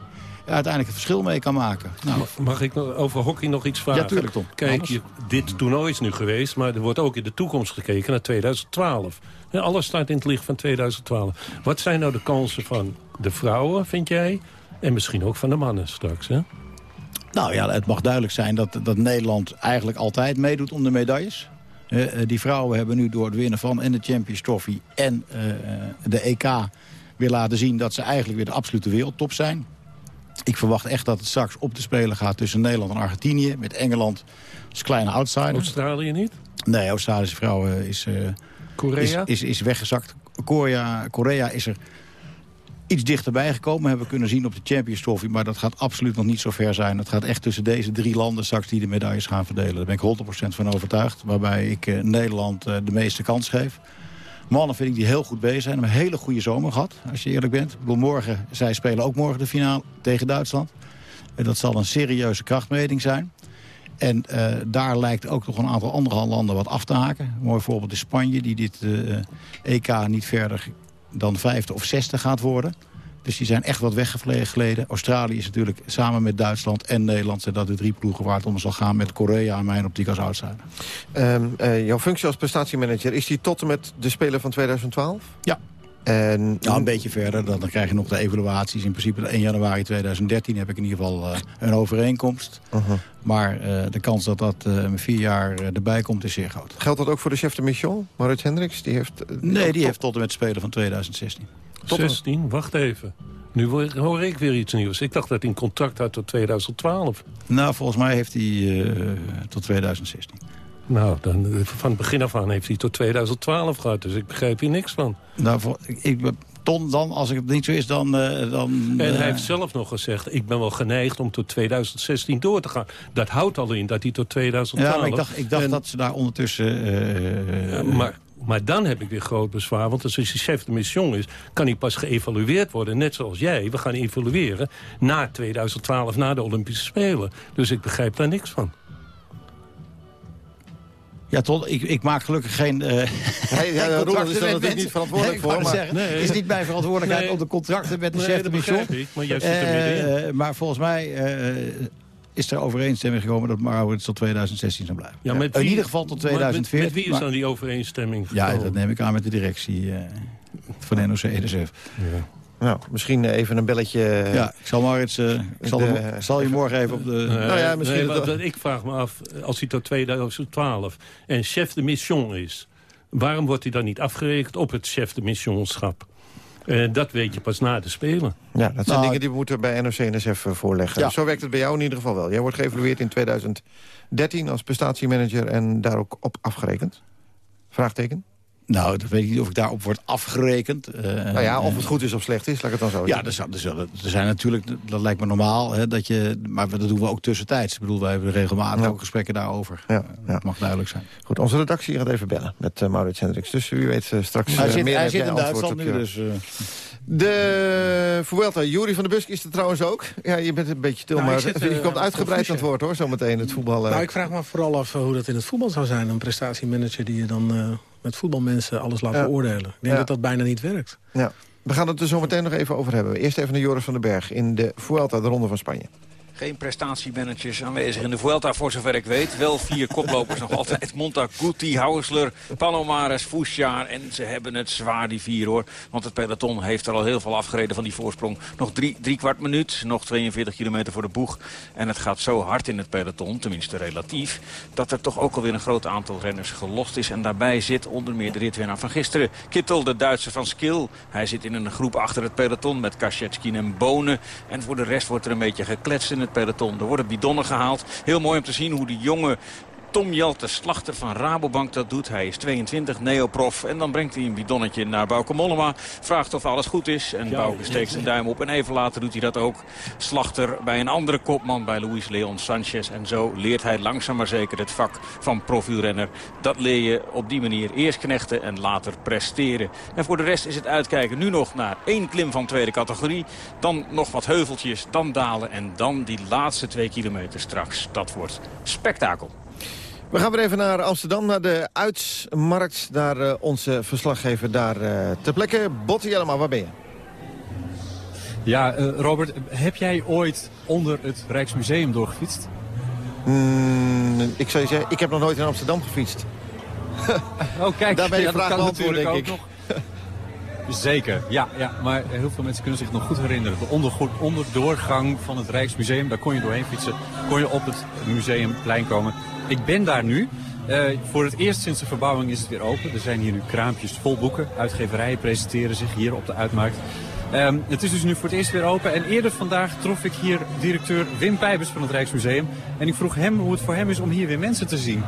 uiteindelijk het verschil mee kan maken. Nou, Mag ik over hockey nog iets vragen? Ja, tuurlijk, Tom. Kijk, je, dit toernooi is nu geweest, maar er wordt ook in de toekomst gekeken naar 2012. alles staat in het licht van 2012. Wat zijn nou de kansen van de vrouwen, vind jij? En misschien ook van de mannen straks, hè? Nou ja, het mag duidelijk zijn dat, dat Nederland eigenlijk altijd meedoet om de medailles. Uh, die vrouwen hebben nu door het winnen van en de Champions Trophy en uh, de EK weer laten zien dat ze eigenlijk weer de absolute wereldtop zijn. Ik verwacht echt dat het straks op te spelen gaat tussen Nederland en Argentinië. Met Engeland als kleine outsider. Australië niet? Nee, Australische vrouwen is, uh, Korea? Is, is, is weggezakt. Korea, Korea is er iets dichterbij gekomen. Hebben we kunnen zien op de Champions Trophy. Maar dat gaat absoluut nog niet zo ver zijn. Het gaat echt tussen deze drie landen straks die de medailles gaan verdelen. Daar ben ik 100% van overtuigd. Waarbij ik eh, Nederland eh, de meeste kans geef. Mannen vind ik die heel goed bezig zijn. Een hele goede zomer gehad, als je eerlijk bent. Ik morgen, zij spelen ook morgen de finale tegen Duitsland. En dat zal een serieuze krachtmeting zijn. En daar lijkt ook nog een aantal andere landen wat af te haken. Een mooi voorbeeld is Spanje, die dit uh, EK niet verder dan vijfde of zesde gaat worden. Dus die zijn echt wat weggegleden. Australië is natuurlijk samen met Duitsland en Nederland... zijn dat de drie ploegen waar het om zal gaan met Korea en mijn optiek als outsider. Um, uh, jouw functie als prestatiemanager, is die tot en met de Spelen van 2012? Ja. En... Ja, een beetje verder. Dan, dan krijg je nog de evaluaties. In principe 1 januari 2013 heb ik in ieder geval uh, een overeenkomst. Uh -huh. Maar uh, de kans dat dat uh, vier jaar erbij komt is zeer groot. Geldt dat ook voor de chef de mission, Maurits Hendricks? Die heeft, nee, die heeft tot en met spelen van 2016. Tot 16? Wacht even. Nu hoor ik weer iets nieuws. Ik dacht dat hij een contract had tot 2012. Nou, volgens mij heeft hij tot 2016. Nou, dan, van het begin af aan heeft hij tot 2012 gehad. Dus ik begrijp hier niks van. Nou, voor, ik, Ton, dan, als het niet zo is, dan... Uh, dan en hij heeft zelf nog gezegd... ik ben wel geneigd om tot 2016 door te gaan. Dat houdt al in dat hij tot 2012... Ja, maar ik dacht, ik dacht en, dat ze daar ondertussen... Uh, ja, maar, maar dan heb ik weer groot bezwaar. Want als hij chef de mission is, kan hij pas geëvalueerd worden. Net zoals jij. We gaan evalueren na 2012, na de Olympische Spelen. Dus ik begrijp daar niks van. Ja, tot, ik, ik maak gelukkig geen... Uh, nee, ja, [laughs] Roland is daar natuurlijk niet verantwoordelijk nee, voor. Maar... Zeggen, nee. is niet mijn verantwoordelijkheid nee. om de contracten met de nee, chef de mission. Ik, maar. Uh, volgens mij uh, is er overeenstemming gekomen dat Maurits tot 2016 zou blijven. Ja, met In ieder geval tot 2014. Met, met wie is dan die overeenstemming Ja, dat neem ik aan met de directie van NOC-NSF. Ja. Nou, misschien even een belletje... Ja, ik zal Maurits... Uh, ik zal, de, zal je morgen even op de... Uh, nou ja, misschien nee, dat, ik vraag me af, als hij tot 2012 en chef de mission is... waarom wordt hij dan niet afgerekend op het chef de missionschap? Uh, dat weet je pas na de Spelen. Ja, dat zijn nou, dingen die we moeten bij NOC-NSF voorleggen. Ja. Zo werkt het bij jou in ieder geval wel. Jij wordt geëvalueerd in 2013 als prestatiemanager... en daar ook op afgerekend? Vraagteken? Nou, dat weet ik niet of ik daarop word afgerekend. Uh, nou ja, of het goed is of slecht is, laat ik het dan zo Ja, er zijn, er zijn natuurlijk, dat lijkt me normaal, hè, dat je, maar dat doen we ook tussentijds. Ik bedoel, wij hebben regelmatig ja. ook gesprekken daarover. Ja, ja. Dat mag duidelijk zijn. Goed, onze redactie gaat even bellen met uh, Maurits Hendricks. Dus u weet uh, straks hij zit, meer Hij zit in Duitsland nu, dus... De Vuelta, Jury van der Busk is er trouwens ook. Ja, je bent een beetje stil, Nou, maar je eh, komt uitgebreid aan het woord hoor, zometeen het voetbal. Nou, ik vraag me vooral af eh, hoe dat in het voetbal zou zijn. Een prestatiemanager die je dan uh, met voetbalmensen alles laat Ja. beoordelen. Ik denk Ja. dat dat bijna niet werkt. Ja. We gaan het er zo meteen nog even over hebben. Eerst even naar Joris van den Berg in de Vuelta, de Ronde van Spanje. Geen prestatiemanagers aanwezig in de Vuelta, voor zover ik weet. Wel vier [laughs] koplopers nog altijd. Montaguti, Hausler, Palomares, Fouchard. En ze hebben het zwaar, die vier hoor. Want het peloton heeft er al heel veel afgereden van die voorsprong. Nog drie, drie kwart minuut, nog 42 kilometer voor de boeg. En het gaat zo hard in het peloton, tenminste relatief... dat er toch ook alweer een groot aantal renners gelost is. En daarbij zit onder meer de ritwinnaar van gisteren. Kittel, de Duitser van Skill. Hij zit in een groep achter het peloton met Kaschetskin en Bonen. En voor de rest wordt er een beetje gekletst in het peloton. Er worden bidonnen gehaald. Heel mooi om te zien hoe die jonge Tom Jelte, slachter van Rabobank, dat doet. Hij is 22, neoprof. En dan brengt hij een bidonnetje naar Bauke Mollema. Vraagt of alles goed is. En Bauke steekt zijn duim op. En even later doet hij dat ook. Slachter bij een andere kopman, bij Luis Leon Sanchez. En zo leert hij langzaam maar zeker het vak van profielrenner. Dat leer je op die manier eerst knechten en later presteren. En voor de rest is het uitkijken nu nog naar één klim van tweede categorie. Dan nog wat heuveltjes, dan dalen. En dan die laatste twee kilometer straks. Dat wordt spektakel. We gaan weer even naar Amsterdam, naar de Uitsmarkt. Daar uh, onze verslaggever daar uh, ter plekke. Botte Jellema, waar ben je? Ja, uh, Robert, heb jij ooit onder het Rijksmuseum doorgefietst? Mm, ik zou je zeggen, ik heb nog nooit in Amsterdam gefietst. [laughs] oh, kijk, Daar ben je ja, vraag beantwoord, natuurlijk denk ook ik. nog. [laughs] Zeker, ja, ja. Maar heel veel mensen kunnen zich nog goed herinneren. De onderdoorgang van het Rijksmuseum, daar kon je doorheen fietsen. Kon je op het museumplein komen. Ik ben daar nu. Eh, voor het eerst sinds de verbouwing is het weer open. Er zijn hier nu kraampjes vol boeken. Uitgeverijen presenteren zich hier op de Uitmarkt. Ehm, het is dus nu voor het eerst weer open. En eerder vandaag trof ik hier directeur Wim Pijbers van het Rijksmuseum. En ik vroeg hem hoe het voor hem is om hier weer mensen te zien.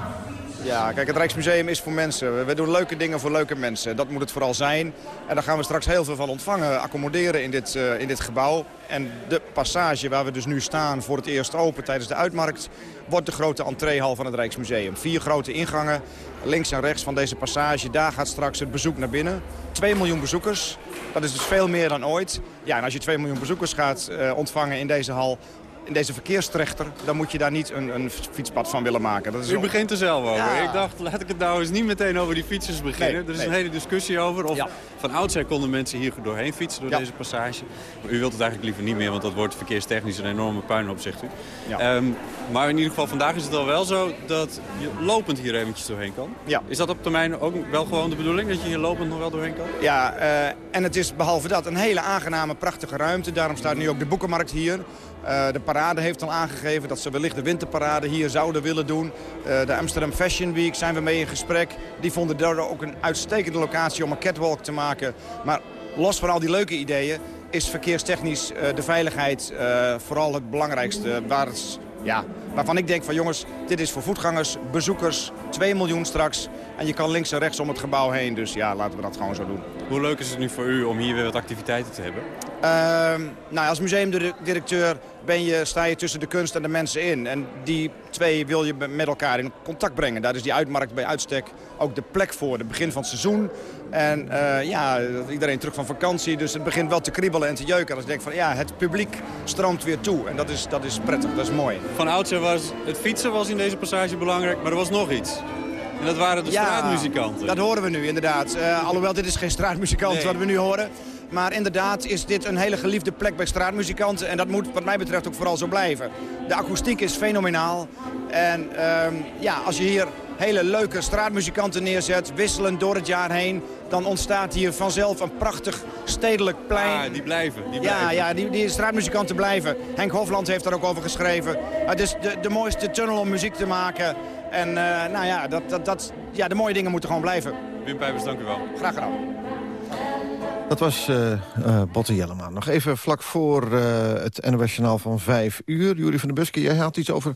Ja, kijk, het Rijksmuseum is voor mensen. We- doen leuke dingen voor leuke mensen. Dat moet het vooral zijn. En daar gaan we straks heel veel van ontvangen, accommoderen in dit, eh, in dit gebouw. En de passage waar we dus nu staan voor het eerst open tijdens de uitmarkt... wordt de grote entreehal van het Rijksmuseum. Vier grote ingangen, links en rechts van deze passage. Daar gaat straks het bezoek naar binnen. 2 miljoen bezoekers, dat is dus veel meer dan ooit. Ja, en als je 2 miljoen bezoekers gaat eh, ontvangen in deze hal... In deze verkeerstrechter, dan moet je daar niet een, een fietspad van willen maken. Dat is U begint er zelf over. Ja. Ik dacht, laat ik het nou eens niet meteen over die fietsers beginnen. Nee, er is nee. een hele discussie over. Of van oudsher konden mensen hier doorheen fietsen door Ja. deze passage. Maar u wilt het eigenlijk liever niet meer, want dat wordt verkeerstechnisch een enorme puinhoop, zegt u. Ja. Ehm, Maar in ieder geval vandaag is het al wel zo dat je lopend hier eventjes doorheen kan. Ja. Is dat op termijn ook wel gewoon de bedoeling, dat je hier lopend nog wel doorheen kan? Ja, eh, en het is behalve dat een hele aangename, prachtige ruimte. Daarom staat nu ook de boekenmarkt hier. Eh, de parade heeft al aangegeven dat ze wellicht de winterparade hier zouden willen doen. Eh, de Amsterdam Fashion Week zijn we mee in gesprek. Die vonden daar ook een uitstekende locatie om een catwalk te maken. Maar los van al die leuke ideeën is verkeerstechnisch de veiligheid vooral het belangrijkste. Waar het, ja, waarvan ik denk van jongens, dit is voor voetgangers, bezoekers, 2 miljoen straks. En je kan links en rechts om het gebouw heen. Dus ja, laten we dat gewoon zo doen. Hoe leuk is het nu voor u om hier weer wat activiteiten te hebben? Ehm, nou, als museumdirecteur ben je, sta je tussen de kunst en de mensen in. En die twee wil je met elkaar in contact brengen. Daar is die uitmarkt bij uitstek ook de plek voor. Het begin van het seizoen. En eh, ja, iedereen terug van vakantie. Dus het begint wel te kriebelen en te jeuken. Als ik denk van ja, het publiek stroomt weer toe. En dat is, dat is prettig, dat is mooi. Van oudsher was het fietsen was in deze passage belangrijk, maar er was nog iets. En dat waren de straatmuzikanten. dat horen we nu inderdaad. Eh, alhoewel, dit is geen straatmuzikant Nee. wat we nu horen. Maar inderdaad is dit een hele geliefde plek bij straatmuzikanten. En dat moet wat mij betreft ook vooral zo blijven. De akoestiek is fenomenaal. En ehm, ja, als je hier hele leuke straatmuzikanten neerzet, wisselend door het jaar heen... dan ontstaat hier vanzelf een prachtig stedelijk plein. Ah, die blijven, die Ja, blijven. ja die, die straatmuzikanten blijven. Henk Hofland heeft daar ook over geschreven. Het is de, de mooiste tunnel om muziek te maken. En eh, nou ja, dat, dat, dat, ja, de mooie dingen moeten gewoon blijven. Wim Pijpers, dank u wel. Graag gedaan. Dat was eh eh, Botte Jellema. Nog even vlak voor eh, het NOS Journaal van 5 uur. Jury van der Buske, jij had iets over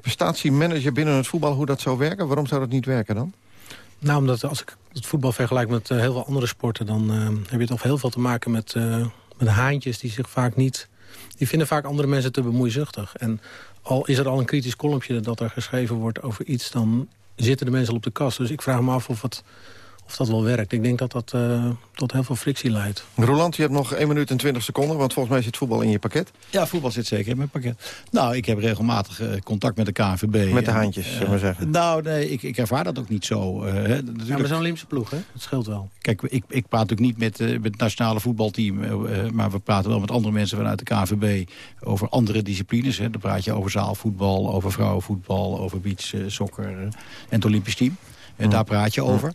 prestatiemanager binnen het voetbal. Hoe dat zou werken. Waarom zou dat niet werken dan? Nou, omdat als ik het voetbal vergelijk met eh, heel veel andere sporten... dan eh, heb je toch heel veel te maken met, eh, met haantjes die zich vaak niet... die vinden vaak andere mensen te bemoeizuchtig. En al is er al een kritisch kolompje dat er geschreven wordt over iets... dan zitten de mensen al op de kast. Dus ik vraag me af of, het, of dat wel werkt. Ik denk dat dat eh, tot heel veel frictie leidt. Roland, je hebt nog 1 minuut en 20 seconden. Want volgens mij zit voetbal in je pakket. Ja, voetbal zit zeker in mijn pakket. Nou, ik heb regelmatig eh, contact met de KNVB. Met de En, haantjes, eh, zullen we maar zeggen. Nou, nee, ik, ik ervaar dat ook niet zo. eh, hè. Ja, Natuurlijk- maar zo'n Olympische ploeg, hè? Dat scheelt wel. Kijk, ik, ik praat natuurlijk niet met, eh, met het nationale voetbalteam... eh, eh, maar we praten wel met andere mensen vanuit de KNVB... over andere disciplines. Hè. Dan praat je over zaalvoetbal, over vrouwenvoetbal... over beach, eh, soccer eh, en het Olympisch team. En daar praat je over. En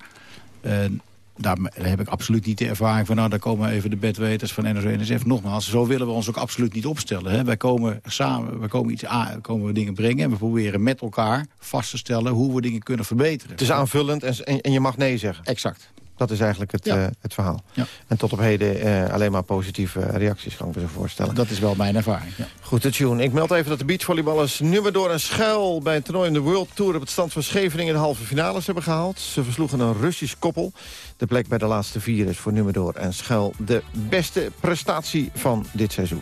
daar heb ik absoluut niet de ervaring van... nou, daar komen even de bedweters van en NSF. Nogmaals, zo willen we ons ook absoluut niet opstellen. Hè. Wij komen samen, wij komen, iets aan, komen we dingen brengen... en we proberen met elkaar vast te stellen hoe we dingen kunnen verbeteren. Het is aanvullend en, en, en je mag nee zeggen. Exact. Dat is eigenlijk het, Ja. eh, het verhaal. Ja. En tot op heden eh, alleen maar positieve reacties, kan ik me zo voorstellen. Dat is wel mijn ervaring, ja. Goed, de tune. Ik meld even dat de beachvolleyballers Nummerdoor en Schuil... bij het toernooi in de World Tour op het stand van Scheveningen... de halve finales hebben gehaald. Ze versloegen een Russisch koppel. De plek bij de laatste vier is voor Nummerdoor en Schuil... de beste prestatie van dit seizoen.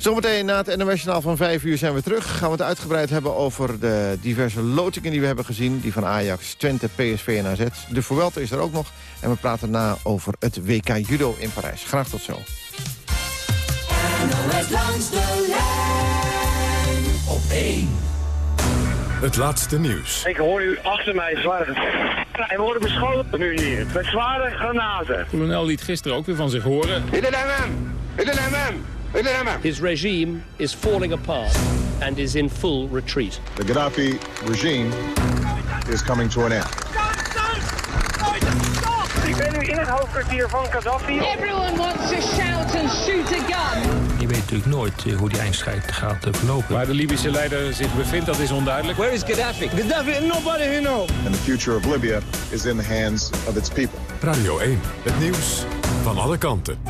Zometeen na het NOS van 5 uur zijn we terug. Gaan we het uitgebreid hebben over de diverse lotingen die we hebben gezien. Die van Ajax, Twente, PSV en AZ. De Vuelta is er ook nog. En we praten na over het WK Judo in Parijs. Graag tot zo. NOS langs de lijn op 1. Het laatste nieuws. Ik hoor u achter mij zware... Hij wordt beschoten nu hier met zware granaten. Colonel liet gisteren ook weer van zich horen. In de MM! In de MM! His regime is falling apart and is in full retreat. The Gaddafi regime is coming to an end. Ik ben nu in het hoofdkwartier van Gaddafi. Everyone wants to shout and shoot a gun. Je weet natuurlijk nooit eh, hoe die eindstrijd gaat eh, verlopen. Waar de Libische leider zich bevindt, dat is onduidelijk. Where is Gaddafi? Gaddafi, nobody who knows. And the future of Libya is in the hands of its people. Radio 1, het nieuws van alle kanten.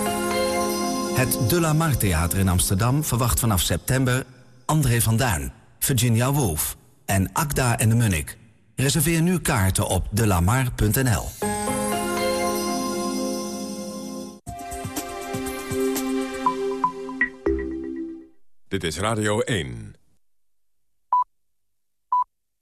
Het De La Mar Theater in Amsterdam verwacht vanaf september... André van Duin, Virginia Woolf en Akda en de Munnik. Reserveer nu kaarten op delamar.nl. Dit is Radio 1.